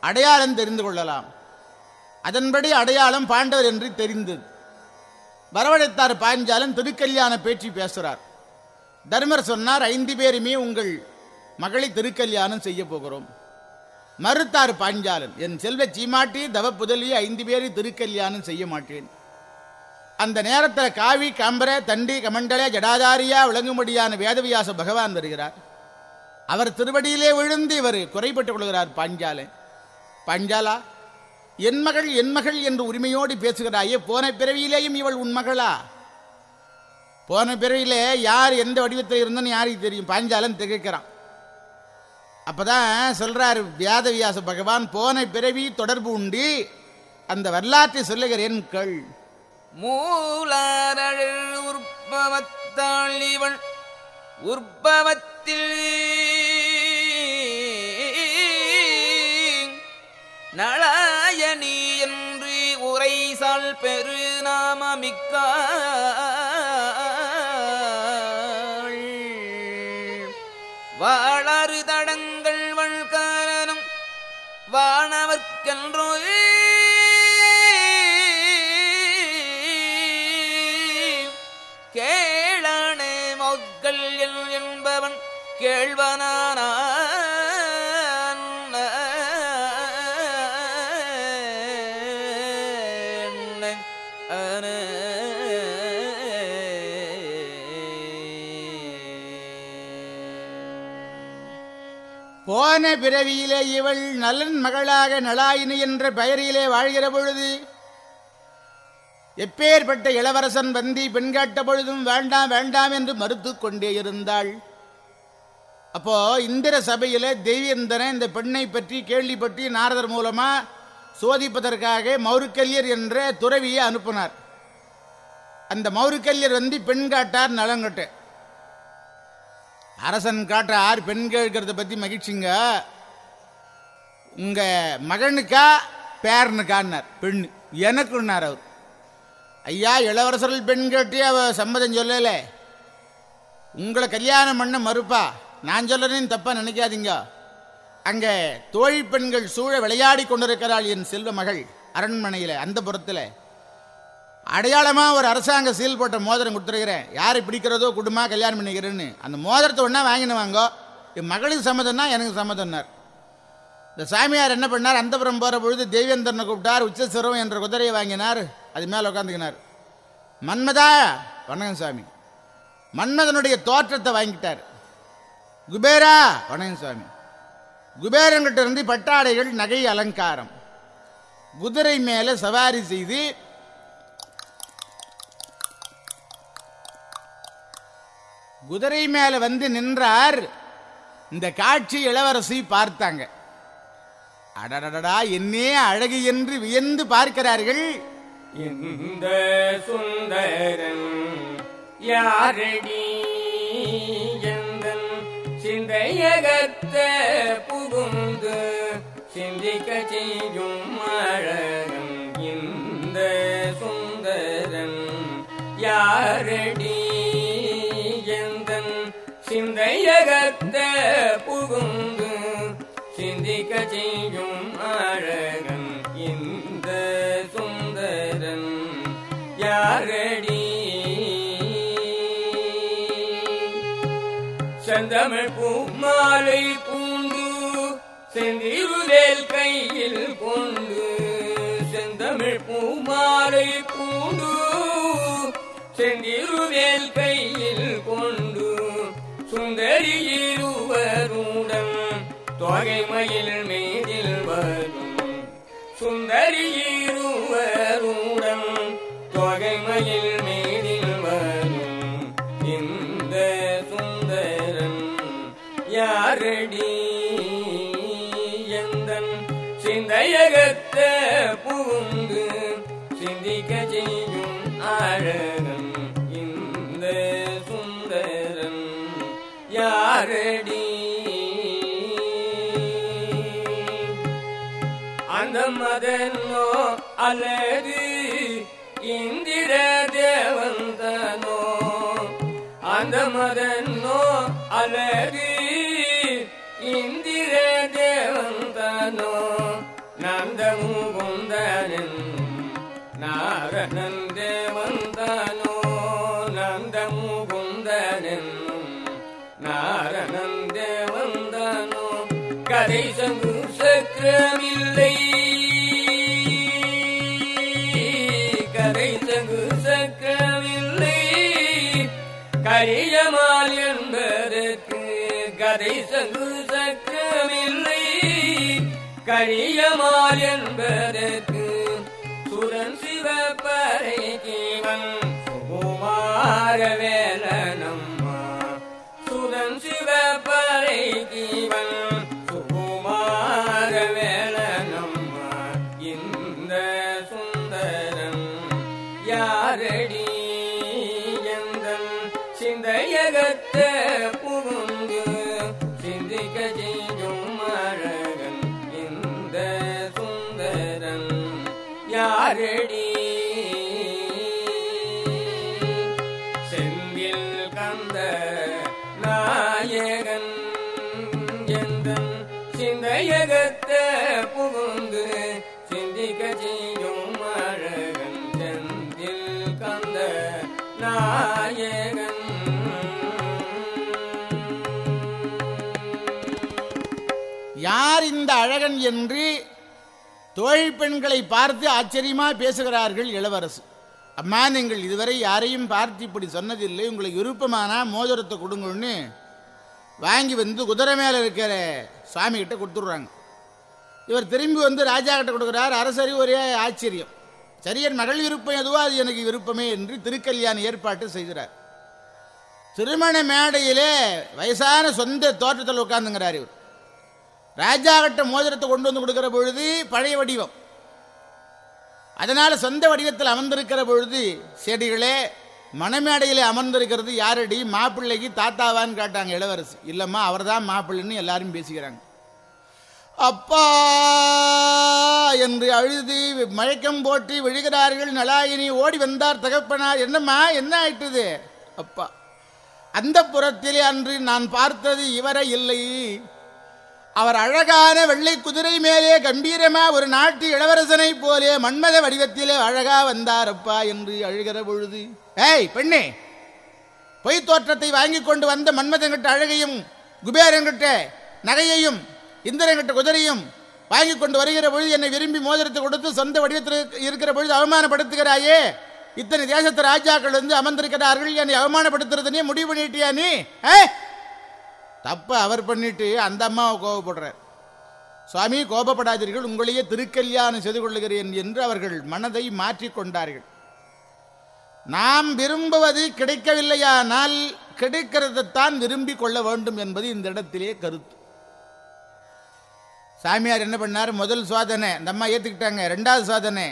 அடையாளம் தெரிந்து கொள்ளலாம். அதன்படி அடையாளம் பாண்டவர் என்று தெரிந்தது வரவழைத்தார் பாஞ்சாலன் திருக்கல்யாண பேச்சு பேசுகிறார் தர்மர் சொன்னார் ஐந்து பேருமே உங்கள் மகளை திருக்கல்யாணம் செய்ய போகிறோம். மறுத்தார் பாஞ்சாலன் என் செல்வ சீமாட்டி தவ புதலியை ஐந்து பேரை திருக்கல்யாணம் செய்ய மாட்டேன். அந்த நேரத்தில் காவி காம்பர தண்டி கமண்டல ஜடாதாரியா விளங்கும்படியான வேதவியாச பகவான் வருகிறார். அவர் திருவடியிலே விழுந்து இவர் குறைபட்டுக் கொள்கிறார் பாஞ்சாலன். பாஞ்சாலா? என் மகள் என் மகள் என்று உரிமையோடு பேசுகிறாயே போன பிறவியிலேயும் இவள் உன் மகளா? போன பிறவியிலே யார் எந்த வடிவத்தில் இருந்தன்னு யாருக்கு தெரியும்? பாஞ்சாலன் திகைக்கிறான். அப்பதான் சொல்றாரு வியாதவியாச பகவான் போன பிறவி தொடர்பு உண்டு. அந்த வரலாற்றை சொல்லுகிறேன் கள். மூலாரழல் உற்பவத்தாள் இவள் உற்பவத்தில் பெருநாமமிக்க வாழறு தடங்கள் வழ்காரனும் வானவர்க்கென்றோ கேளனே மொக்கள் என்பவன் கேள்வனான போன பிறவியிலே இவள் நலன் மகளாக நலாயினி என்ற பெயரிலே வாழ்கிற பொழுது எப்பேற்பட்ட இளவரசன் வந்தி பெண் கேட்ட பொழுதும் வேண்டாம் வேண்டாம் என்று மறுத்துக் கொண்டே இருந்தாள். அப்போ இந்திர சபையில தெய்வேந்திரன் இந்த பெண்ணை பற்றி கேள்விப்பட்டு நாரதர் மூலமா சோதிப்பதற்காக மௌருக்கல்யர் என்ற துறவியை அனுப்பினார். அந்த மௌருக்கல்யர் வந்து பெண் காட்டார் நலங்கட்ட. அரசன் காட்டார் பெண் கேட்கறத பத்தி மகிழ்ச்சிங்க. உங்க மகனுக்கா பேரனுக்கான்னார் பெண் எனக்குன்னார் அவர். ஐயா இளவரசர்கள் பெண் கேட்டு அவ சம்மதம் சொல்லல. உங்களை கல்யாணம் பண்ண மறுப்பா? நான் சொல்றேன்னு தப்பா நினைக்காதீங்க. அங்க தோழி பெண்கள் சூழ விளையாடி கொண்டிருக்கிறாள் என் செல்வ மகள் அரண்மனையில் அந்த புறத்தில். அடையாளமாக ஒரு அரசாங்க சீல் போட்ட மோதிரம் கொடுத்துருக்கிறேன். யாரை பிடிக்கிறதோ குடும்பமாக கல்யாணம் பண்ணிக்கிறேன்னு. அந்த மோதிரத்தை ஒன்றா வாங்கினு வாங்கோ என் மகளுக்கு சம்மதம்னா எனக்கு சம்மதம்னார். இந்த சாமியார் என்ன பண்ணார்? அந்தபுரம் போகிற பொழுது தேவேந்திரனை கூப்பிட்டார். உச்சசிரம் என்ற குதிரையை வாங்கினார். அது மேலே உட்காந்துக்கினார் மன்மதா வணக்கம் சாமி. மன்மதனுடைய தோற்றத்தை வாங்கிட்டார். குபேரா வணக்கம் சாமி. குபேரங்கிட்ட இருந்து பட்டாடைகள் நகை அலங்காரம். குதிரை மேலே சவாரி செய்து குதிரை மேல வந்து நின்றார். இந்த காட்சி இளவரசி பார்த்தாங்க. அடடடடா என்னே அழகு என்று வியந்து பார்க்கிறார்கள். இந்த சுந்தரன் யாரடி? சிந்தையகத்த புகுந்து சிந்திக்க செய்யும் அழகன். இந்த சுந்தரன் யாரடி? சிந்தையகத்த புகுந்து சிந்திக்க செய்யும் அழகன் இந்த சுந்தரன் யாரடி? செந்தமிழ் பூமாலை பூண்டு செந்திருவேல் கையில் கொண்டு செந்தமிழ் பூமாலை பூண்டு செந்திருவேல் கையில் சுந்தரியிருவருடன் தொகைமயில் மீதில் வரும். சுந்தரியிருவருடன் யாரடி அந்த மதனோ அல்லது இந்திர தேவந்தனோ அந்த மதனோ அல்லது இந்திர தேவந்தனோ நந்த முகுந்தனும் நாரணன் கதை சங்கு சக்கரமில்லை என்பதற்கு சுரன் சிவப்பறை ஜீவன் சுகுமார பாரடி செந்தில் கந்த நாயகன் எந்தன் சிந்தையகத்த புகுந்து சிந்திக்க செய்யும் அழகன். செந்தில் கந்த நாயகன். யார் இந்த அழகன் என்று தோழி பெண்களை பார்த்து ஆச்சரியமாக பேசுகிறார்கள் இளவரசு. அம்மா நீங்கள் இதுவரை யாரையும் பார்த்து இப்படி சொன்னதில்லை. உங்களுக்கு விருப்பமானா மோதிரத்தை கொடுங்கன்னு வாங்கி வந்து குதிரை மேலே இருக்கிற சுவாமிகிட்ட கொடுத்துட்றாங்க. இவர் திரும்பி வந்து ராஜா கிட்ட கொடுக்குறார். அரசரி ஒரே ஆச்சரியம். சரியன் மகள் விருப்பம் எதுவோ அது எனக்கு விருப்பமே என்று திருக்கல்யாண ஏற்பாட்டு செய்கிறார். திருமண மேடையிலே வயசான சொந்த தோட்டத்தில் உட்கார்ந்துங்கிறார் இவர். ராஜா கட்ட மோதிரத்தை கொண்டு வந்து கொடுக்கிற பொழுது பழைய வடிவம். அதனால சொந்த வடிவத்தில் அமர்ந்திருக்கிற பொழுது செடிகளே மணமேடையில் அமர்ந்திருக்கிறது யாரடி? மாப்பிள்ளைக்கு தாத்தாவான்னு கேட்டாங்க இளவரசி. இல்லைம்மா அவர் தான் மாப்பிள்ளைன்னு எல்லாரும் பேசிக்கிறாங்க. அப்பா என்று அழுது மயக்கம் போட்டு விழுகிறார்கள். நலாயினி ஓடி வந்தார் தகப்பனார். என்னம்மா என்ன ஆயிட்டுது? அப்பா அந்த புறத்திலே அன்று நான் பார்த்தது இவரை இல்லை. அவர் அழகான வெள்ளை குதிரை மேலே கம்பீரமா ஒரு நாட்டு இளவரசனைப் போலே மன்மத வடிவத்திலே அழகா வந்தாரப்பா என்று அழுகிற பொழுது ஏய் பெண்ணே பொய் தோற்றத்தை வாங்கி கொண்டு வந்த மன்மதன்கிட்ட அழகையும் குபேரங்கிட்ட நகையையும் இந்திரங்கிட்ட குதிரையும் வாங்கி கொண்டு வருகிற பொழுது என்னை விரும்பி மோதிரத்தை கொடுத்து சொந்த வடிவத்தில் இருக்கிற பொழுது அவமானப்படுத்துகிறாயே. இத்தனை தேசத்து ராஜாக்கள் வந்து அமர்ந்திருக்கிறார்கள். என்னை அவமானப்படுத்துறதுனே முடிவு பண்ணிட்டியா நீ? ஏ தப்பை அவர் பண்ணிட்டு அந்த அம்மாவை கோபப்படுறார் சுவாமி கோபப்படாதீர்கள் உங்களையே திருக்கல்யாணம் செய்து கொள்ளுகிறேன் என்று அவர்கள் மனதை மாற்றிக்கொண்டார்கள் நாம் விரும்புவது கிடைக்கவில்லையானால் கிடைக்கிறதைத்தான் விரும்பி கொள்ள வேண்டும் என்பது இந்த இடத்திலே கருத்து. சாமியார் என்ன பண்ணார்? முதல் சோதனை இந்த அம்மா ஏற்றுக்கிட்டாங்க ரெண்டாவது சோதனை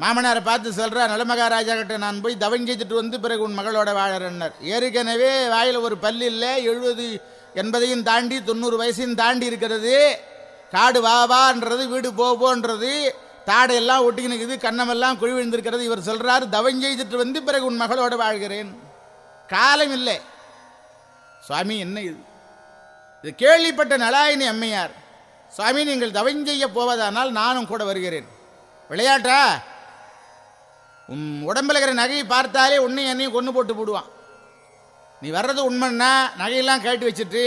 மாமனாரை பார்த்து சொல்கிறார் நலமகாராஜா கிட்ட நான் போய் தவம் செய்துட்டு வந்து பிறகு உன் மகளோட வாழறன்னர் ஏற்கனவே வாயில் ஒரு பல்லு இல்லை எழுபது எண்பதையும் தாண்டி தொண்ணூறு வயசையும் தாண்டி இருக்கிறது. காடு வாவான்றது வீடு போவோன்றது தாடையெல்லாம் ஒட்டிக்கின்னு இருக்குது கண்ணமெல்லாம் குழி விழுந்திருக்கிறது. இவர் சொல்கிறார் தவம் செய்துட்டு வந்து பிறகு உன் மகளோட வாழ்கிறேன். காலம் இல்லை. சுவாமி என்ன இது? இது கேள்விப்பட்ட நலாயினி அம்மையார். சுவாமி நீங்கள் தவஞ்செய்ய போவதானால் நானும் கூட வருகிறேன். விளையாட்டா? உடம்புல இருக்கிற நகையை பார்த்தாலே உன்னை என்னையும் கொண்டு போட்டு போடுவான். நீ வர்றது உண்மைன்னா நகையெல்லாம் கேட்டு வச்சுட்டு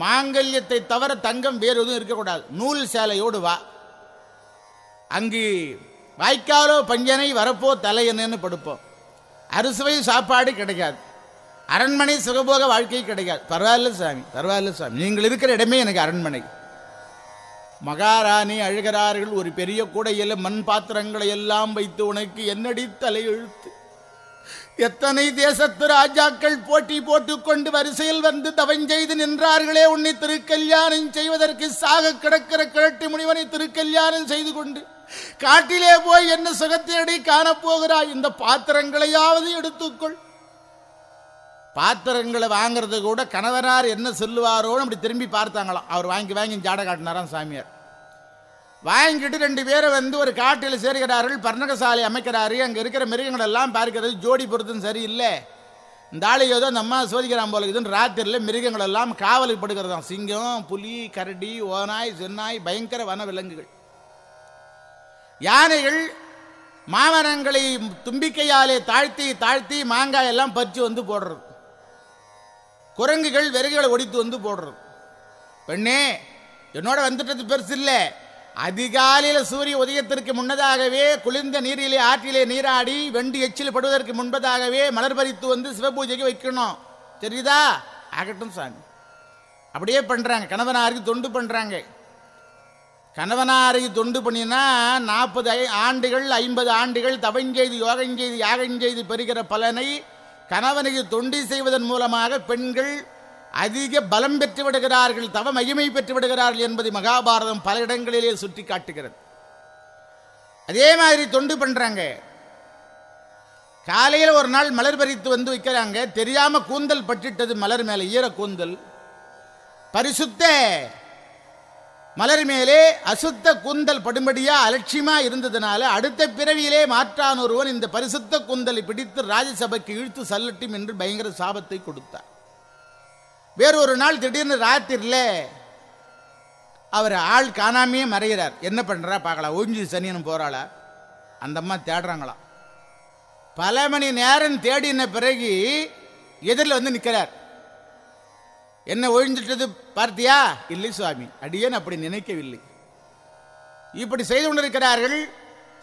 மாங்கல்யத்தை தவிர தங்கம் வேறு எதுவும் இருக்கக்கூடாது. நூல் சேலையோடு வா. அங்கு வாய்க்காலோ பஞ்சனை வரப்போ தலையன்னு படுப்போம். அறுசுவை சாப்பாடு கிடைக்காது. அரண்மனை சுகபோக வாழ்க்கை கிடைக்காது. பரவாயில்ல சாமி பரவாயில்ல சாமி. நீங்கள் இருக்கிற இடமே எனக்கு அரண்மனை. மகாராணி அழுகிறார்கள். ஒரு பெரிய கூடையில் மண் பாத்திரங்களை எல்லாம் வைத்து உனக்கு என்னடி தலையெழுத்து? எத்தனை தேசத்து ராஜாக்கள் போட்டி போட்டுக்கொண்டு வரிசையில் வந்து தவஞ்செய்து நின்றார்களே? உன்னை திருக்கல்யாணம் செய்வதற்கு சாக கிடக்கிற கிழட்டு முனிவனை திருக்கல்யாணம் செய்து கொண்டு காட்டிலே போய் என்ன சுகத்தேடி காணப்போகிறாய் இந்த பாத்திரங்களையாவது எடுத்துக்கொள். பாத்திரங்களை வாங்குறது கூட கணவனார் என்ன சொல்லுவாரோன்னு அப்படி திரும்பி பார்த்தாங்களாம். அவர் வாங்கி வாங்கி ஜாட காட்டினாராம் சாமியார். வாங்கிட்டு ரெண்டு பேரை வந்து ஒரு காட்டில் சேர்கிறார்கள் பர்ணகசாலை அமைக்கிறாரு அங்கே இருக்கிற மிருகங்கள் எல்லாம் பார்க்கிறது ஜோடி பொருத்தம் சரியில்லை. இந்த ஆளு ஏதோ அந்த அம்மா சோதிக்கிறான் போல இதுன்னு ராத்திரியில் மிருகங்கள் எல்லாம் காவலுக்கு படுக்கிறதாம். சிங்கம் புலி கரடி ஓநாய் சென்னாய் பயங்கர வன விலங்குகள். யானைகள் மாமரங்களை தும்பிக்கையாலே தாழ்த்தி தாழ்த்தி மாங்காய் எல்லாம் பறிச்சு வந்து போடுறது. குரங்குகள் விறகுகளை ஒடித்து வந்து போடுறது. பெண்ணே என்னோட வந்துட்டது பெருசு இல்லை. அதிகாலையில் சூரிய உதயத்திற்கு முன்னதாகவே குளிர்ந்த நீரிலே ஆற்றிலே நீராடி வெண்டி எச்சில் படுவதற்கு முன்பதாகவே மலர் பறித்து வந்து சிவபூஜைக்கு வைக்கணும். தெரியுதா? ஆகட்டும் சாமி. அப்படியே பண்ணுறாங்க கணவனாருக்கு தொண்டு பண்ணுறாங்க கணவனாரை தொண்டு பண்ணினா நாற்பது ஆண்டுகள் ஐம்பது ஆண்டுகள் தவஞ்செய்து யோகஞ்செய்து யாகஞ்செய்து பெறுகிற பலனை கணவனுக்கு தொண்டி செய்வதன் மூலமாக பெண்கள் அதிக பலம் பெற்று விடுகிறார்கள் தவ மகிமை பெற்று விடுகிறார்கள் என்பதை மகாபாரதம் பல இடங்களிலே சுட்டி காட்டுகிறது. அதே மாதிரி தொண்டு பண்றாங்க. காலையில் ஒரு நாள் மலர் பறித்து வந்து வைக்கிறாங்க. தெரியாம கூந்தல் பட்டுட்டது மலர் மேல ஈர கூந்தல் பரிசுத்த மலர் மேலே அசுத்த கூந்தல் படும்படியா அலட்சியமா இருந்ததுனால அடுத்த பிறவியிலே மாற்றான் ஒருவன் இந்த பரிசுத்த கூந்தலை பிடித்து ராஜசபைக்கு இழுத்து சல்லட்டும் என்று பயங்கர சாபத்தை கொடுத்தார் வேறொரு நாள் திடீர்னு ராத்திரில அவர் ஆள் காணாமையே மறைகிறார். என்ன பண்ணுறா பார்க்கலாம் ஓஞ்சி சனியன் போறாளா? அந்த அம்மா தேடுறாங்களாம். பல மணி நேரம் தேடின பிறகு எதிரில் வந்து நிற்கிறார். என்ன ஒழிஞ்சிட்டது பார்த்தியா? இல்லை சுவாமி அடியேன் அப்படி நினைக்கவில்லை. இப்படி செய்து கொண்டிருக்கிறார்கள்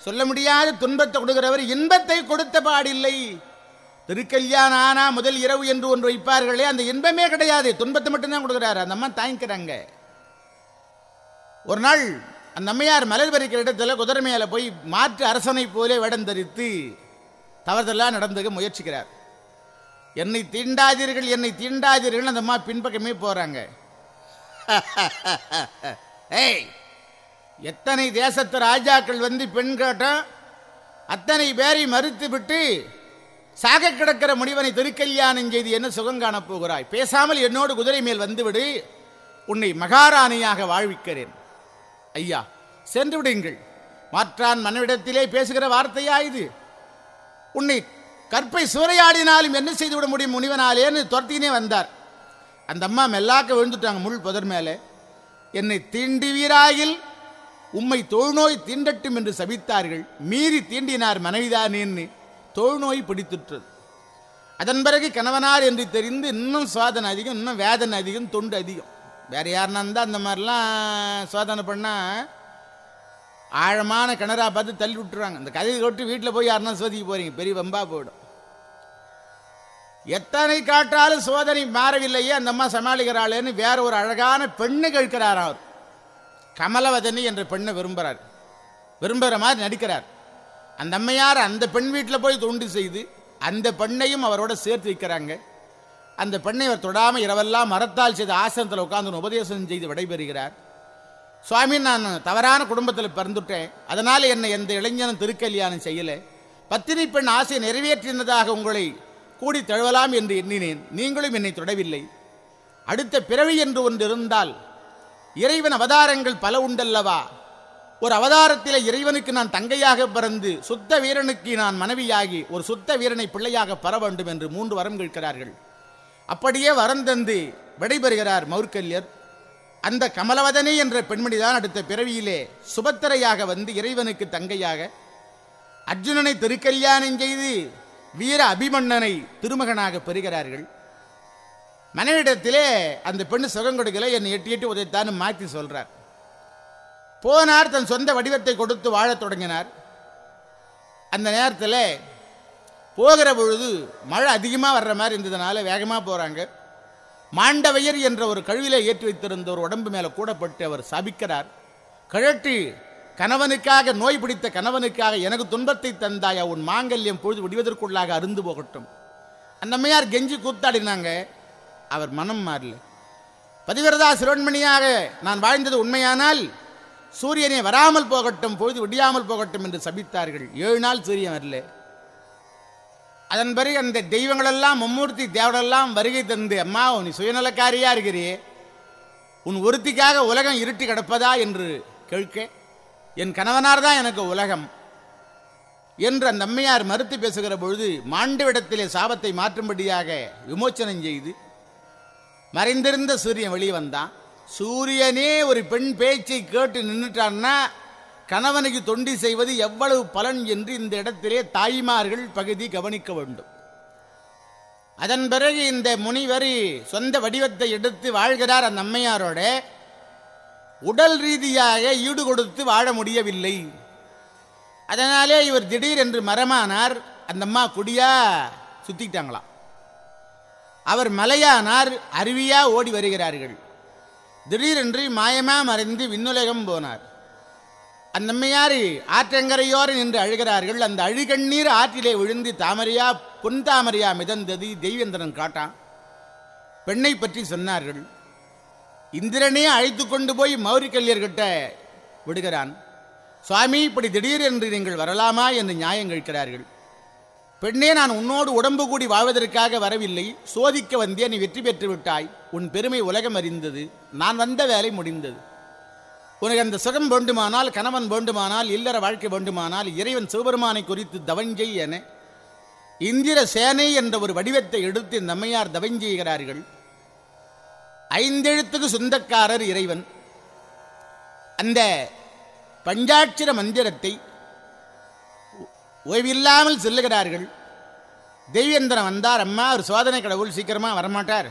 சொல்ல முடியாத துன்பத்தை கொடுக்கிறவர் இன்பத்தை கொடுத்த பாடில்லை. திருக்கல்யாணம் ஆனா முதல் இரவு என்று ஒன்று வைப்பார்களே அந்த இன்பமே கிடையாது துன்பத்தை மட்டும்தான் கொடுக்குறாரு அந்த அம்மா தாங்கிக்கிறாங்க. ஒரு நாள் அந்த அம்மையார் மலர் பறிக்கிற இடத்துல குதிரை மேல போய் மாற்று அரசனை போலே வேடம் தரித்து தவறுதெல்லாம் நடந்துக்க முயற்சிக்கிறார். என்னை தீண்டாதீர்கள் என்னை தீண்டாதீர்கள் அந்த அம்மா பின்பக்கமே போறாங்க. ஏய் எத்தனை தேசத்து ராஜாக்கள் வந்து பெண் கேட்டோம் அத்தனை பேரை மறுத்து விட்டு சாக கிடக்கிற முடிவனை திருக்கல்யாணம் செய்து என்ன சுகம் காணப்போகிறாய் பேசாமல் என்னோடு குதிரை மேல் வந்துவிடு உன்னை மகாராணியாக வாழ்விக்கிறேன். ஐயா சென்று விடுங்கள். மாற்றான் மனவிடத்திலே பேசுகிற வார்த்தையா இது? உன்னை கற்பை சூறையாடினாலும் என்ன செய்து விட முடியும் முனிவனாலேன்னு துரத்தினே வந்தார். அந்த அம்மா மெல்லாக்க விழுந்துட்டாங்க முள் புதர் மேலே. என்னை தீண்டுவீராயில் உம்மை தொழுநோய் தீண்டட்டும் என்று சபித்தார்கள். மீறி தீண்டினார் மனைவிதானேன்னு தொழுநோய் பிடித்துற்றது. அதன் பிறகு கணவனார் என்று தெரிந்து இன்னும் சோதனை அதிகம் இன்னும் வேதனை அதிகம் தொண்டு அதிகம். வேற யாருன்னா இருந்தால் அந்த மாதிரிலாம் சோதனை பண்ணால் ஆழமான கிணறா பார்த்து தள்ளி விட்டுருவாங்க அந்த கதையை கொட்டு வீட்டில் போய் யாருன்னா சோதிக்க போறீங்க? பெரிய வம்பா போயிடும். எத்தனை காட்டாலும் சோதனை மாறவில்லையே அந்த அம்மா சமாளிக்கிறாளேன்னு வேற ஒரு அழகான பெண்ணை கேட்கிறார் அவர். கமலவதனி என்ற பெண்ணை விரும்புகிறார் விரும்புகிற மாதிரி நடிக்கிறார். அந்த அம்மையார் அந்த பெண் வீட்டில் போய் தொண்டு செய்து அந்த பெண்ணையும் அவரோட சேர்த்து வைக்கிறாங்க. அந்த பெண்ணை அவர் தொடாமல் இரவெல்லாம் மரத்தால் செய்த ஆசனத்தில் உட்காந்து உபதேசம் செய்து விடைபெறுகிறார். சுவாமி நான் தவறான குடும்பத்தில் பிறந்துட்டேன். அதனால் என்னை எந்த இளைஞனும் திருக்கல்யாணம் செய்யலை. பத்தினி பெண் ஆசை நிறைவேற்றினதாக உங்களை கூடி தழுவலாம் என்று எண்ணினேன். நீங்களும் என்னை தொடவில்லை. அடுத்த பிறவி என்று ஒன்று இருந்தால் இறைவன் அவதாரங்கள் பல உண்டல்லவா? ஒரு அவதாரத்தில் இறைவனுக்கு நான் தங்கையாக பிறந்து சுத்த வீரனுக்கு நான் மனைவியாகி ஒரு சுத்த வீரனை பிள்ளையாக பெற வேண்டும் என்று மூன்று வரம் கேட்கிறார்கள். அப்படியே வரம் தந்து விடைபெறுகிறார் மௌர்கல்யர். அந்த கமலவதனே என்ற பெண்மணிதான் அடுத்த பிறவியிலே சுபத்திரையாக வந்து இறைவனுக்கு தங்கையாக அர்ஜுனனை திருக்கல்யாணம் செய்து வீர அபிமன்னனை திருமகனாக பெறுகிறார்கள். மனைவிடத்திலே அந்த பெண்ணு சுகம் கொடுக்கல என்னை எட்டி எட்டி உதைத்தான்னு மாற்றி சொல்றார். போனார் தன் சொந்த வடிவத்தை கொடுத்து வாழத் தொடங்கினார். அந்த நேரத்தில் போகிற பொழுது மழை அதிகமாக வர்ற மாதிரி இருந்ததுனால வேகமாக போகிறாங்க மாண்டவையர் என்ற ஒரு கழுவிலே ஏற்றி வைத்திருந்த ஒரு உடம்பு மேலே கூடப்பட்டு அவர் சபிக்கிறார். கழற்றி கணவனுக்காக நோய் பிடித்த கணவனுக்காக எனக்கு துன்பத்தை தந்தாயா? உன் மாங்கல்யம் பொழுது விடுவதற்குள்ளாக அருந்து போகட்டும். அந்தம்மையார் கெஞ்சி கூத்தாடினாங்க. அவர் மனம் மாறல. பதிவிரதா சிரோன்மணியாக நான் வாழ்ந்தது உண்மையானால் சூரியனை வராமல் போகட்டும் பொழுது விடியாமல் போகட்டும் என்று சபித்தார்கள். ஏழு நாள் சூரியன் வரல. அதன் பிறகு அந்த தெய்வங்களெல்லாம் மும்மூர்த்தி தேவடெல்லாம் வருகை தந்து அம்மா நீ சுயநலக்காரியாக இருக்கிறியே உன் ஒருத்திக்காக உலகம் இருட்டி கிடப்பதா? என்று கேட்க என் கணவனார் தான் எனக்கு உலகம். என்று அந்த அம்மையார் மறுத்து பேசுகிற பொழுது மாண்டுவிடத்திலே சாபத்தை மாற்றும்படியாக விமோச்சனம் செய்து மறைந்திருந்த சூரியன் வெளியே வந்தான். சூரியனே ஒரு பெண் பேச்சை கேட்டு நின்றுட்டான்னா கணவனுக்கு தொண்டி செய்வது எவ்வளவு பலன் என்று இந்த இடத்திலே தாய்மார்கள் பகுதி கவனிக்க வேண்டும். அதன் பிறகு இந்த முனிவர் சொந்த வடிவத்தை எடுத்து வாழ்கிறார் அந்த அம்மையாரோட. உடல் ரீதியாக ஈடு கொடுத்து வாழ முடியவில்லை. அதனாலே இவர் திடீர் என்று மரமானார். அந்த அம்மா குடியா சுத்திட்டாங்களாம். அவர் மலையானார் அருவியா ஓடி வருகிறார்கள். திடீரென்று மாயமா மறைந்து விண்ணுலகம் போனார். அந்தம்மையார் ஆற்றங்கரையோர் நின்று அழுகிறார்கள். அந்த அழுகண்ணீர் ஆற்றிலே விழுந்து தாமரையா பொன் தாமரையா மிதந்தது தெய்வேந்திரன் காட்டான். பெண்ணை பற்றி சொன்னார்கள். இந்திரனே அழைத்து கொண்டு போய் மௌரிக்கல்யர்கிட்ட விடுகிறான். சுவாமி இப்படி திடீர் என்று நீங்கள் வரலாமா என்று நியாயம் கேட்கிறார்கள். பெண்ணே நான் உன்னோடு உடம்பு கூடி வாழ்வதற்காக வரவில்லை. சோதிக்க வந்தே நீ வெற்றி பெற்று விட்டாய். உன் பெருமை உலகம் அறிந்தது. நான் வந்த வேலை முடிந்தது. உனக்கு அந்த சுகம் வேண்டுமானால் கணவன் வேண்டுமானால் இல்லற வாழ்க்கை வேண்டுமானால் இறைவன் சிவபெருமானை குறித்து தவஞ்செய் என இந்திர சேனை என்ற ஒரு வடிவத்தை எடுத்து நம்மையார் தவஞ்செய்கிறார்கள் ஐந்தெழுத்துக்கு சொந்தக்காரர் இறைவன். அந்த பஞ்சாட்சிர மந்திரத்தை ஓய்வில்லாமல் சொல்லுகிறார்கள். தெய்வேந்திரன் வந்தார் அம்மா ஒரு சோதனை கடவுள் சீக்கிரமாக வரமாட்டார்.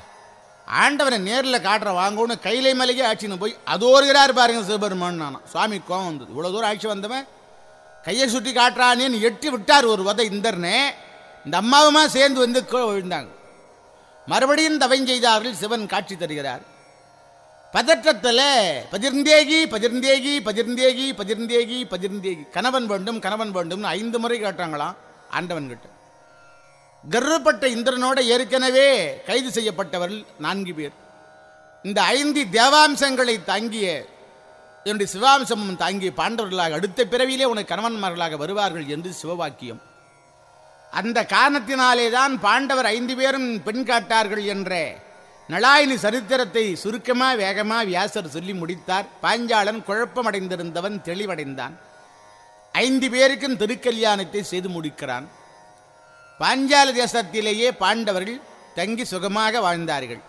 ஆண்டவனை நேரில் காட்டுற வாங்கன்னு கைலை மலையே ஆட்சின்னு போய் அது அதோருகிறார் பாருங்க சிவபெருமான் நானும் சுவாமி கோவம் வந்தது. இவ்வளோ தூரம் ஆட்சி வந்தவன் கையை சுட்டி காட்டுறானேன்னு எட்டி விட்டார் ஒரு வதை இந்தர்னே. இந்த அம்மாவுமா சேர்ந்து வந்து விழுந்தாங்க. மறுபடியும் தவம் செய்தார்கள் சிவன் காட்சி தருகிறார். பதற்றத்தில் பதிர்ந்தேகி பதிர்ந்தேகி பதிர்ந்தேகி பதிர்ந்தேகி பதிர்ந்தேகி கணவன் வேண்டும் கணவன் வேண்டும்னு ஐந்து முறை கேட்டாங்களாம் ஆண்டவன் கர்ப்பட்ட இந்திரனோட ஏற்கனவே கைது செய்யப்பட்டவர்கள் நான்கு பேர். இந்த ஐந்து தேவாம்சங்களை தாங்கிய என்னுடைய சிவாம்சமும் தாங்கிய பாண்டவர்களாக அடுத்த பிறவியிலே உனக்கு கணவன்மார்களாக வருவார்கள் என்று சிவவாக்கியம். அந்த காரணத்தினாலே தான் பாண்டவர் ஐந்து பேரும் பெண் காட்டார்கள் என்ற நலாயினி சரித்திரத்தை சுருக்கமா வேகமா வியாசர் சொல்லி முடித்தார். பாஞ்சாலன் குழப்பமடைந்திருந்தவன் தெளிவடைந்தான். ஐந்து பேருக்கும் திருக்கல்யாணத்தை செய்து முடிக்கிறான். பாஞ்சால தேசத்திலேயே பாண்டவர்கள் தங்கி சுகமாக வாழ்ந்தார்கள்.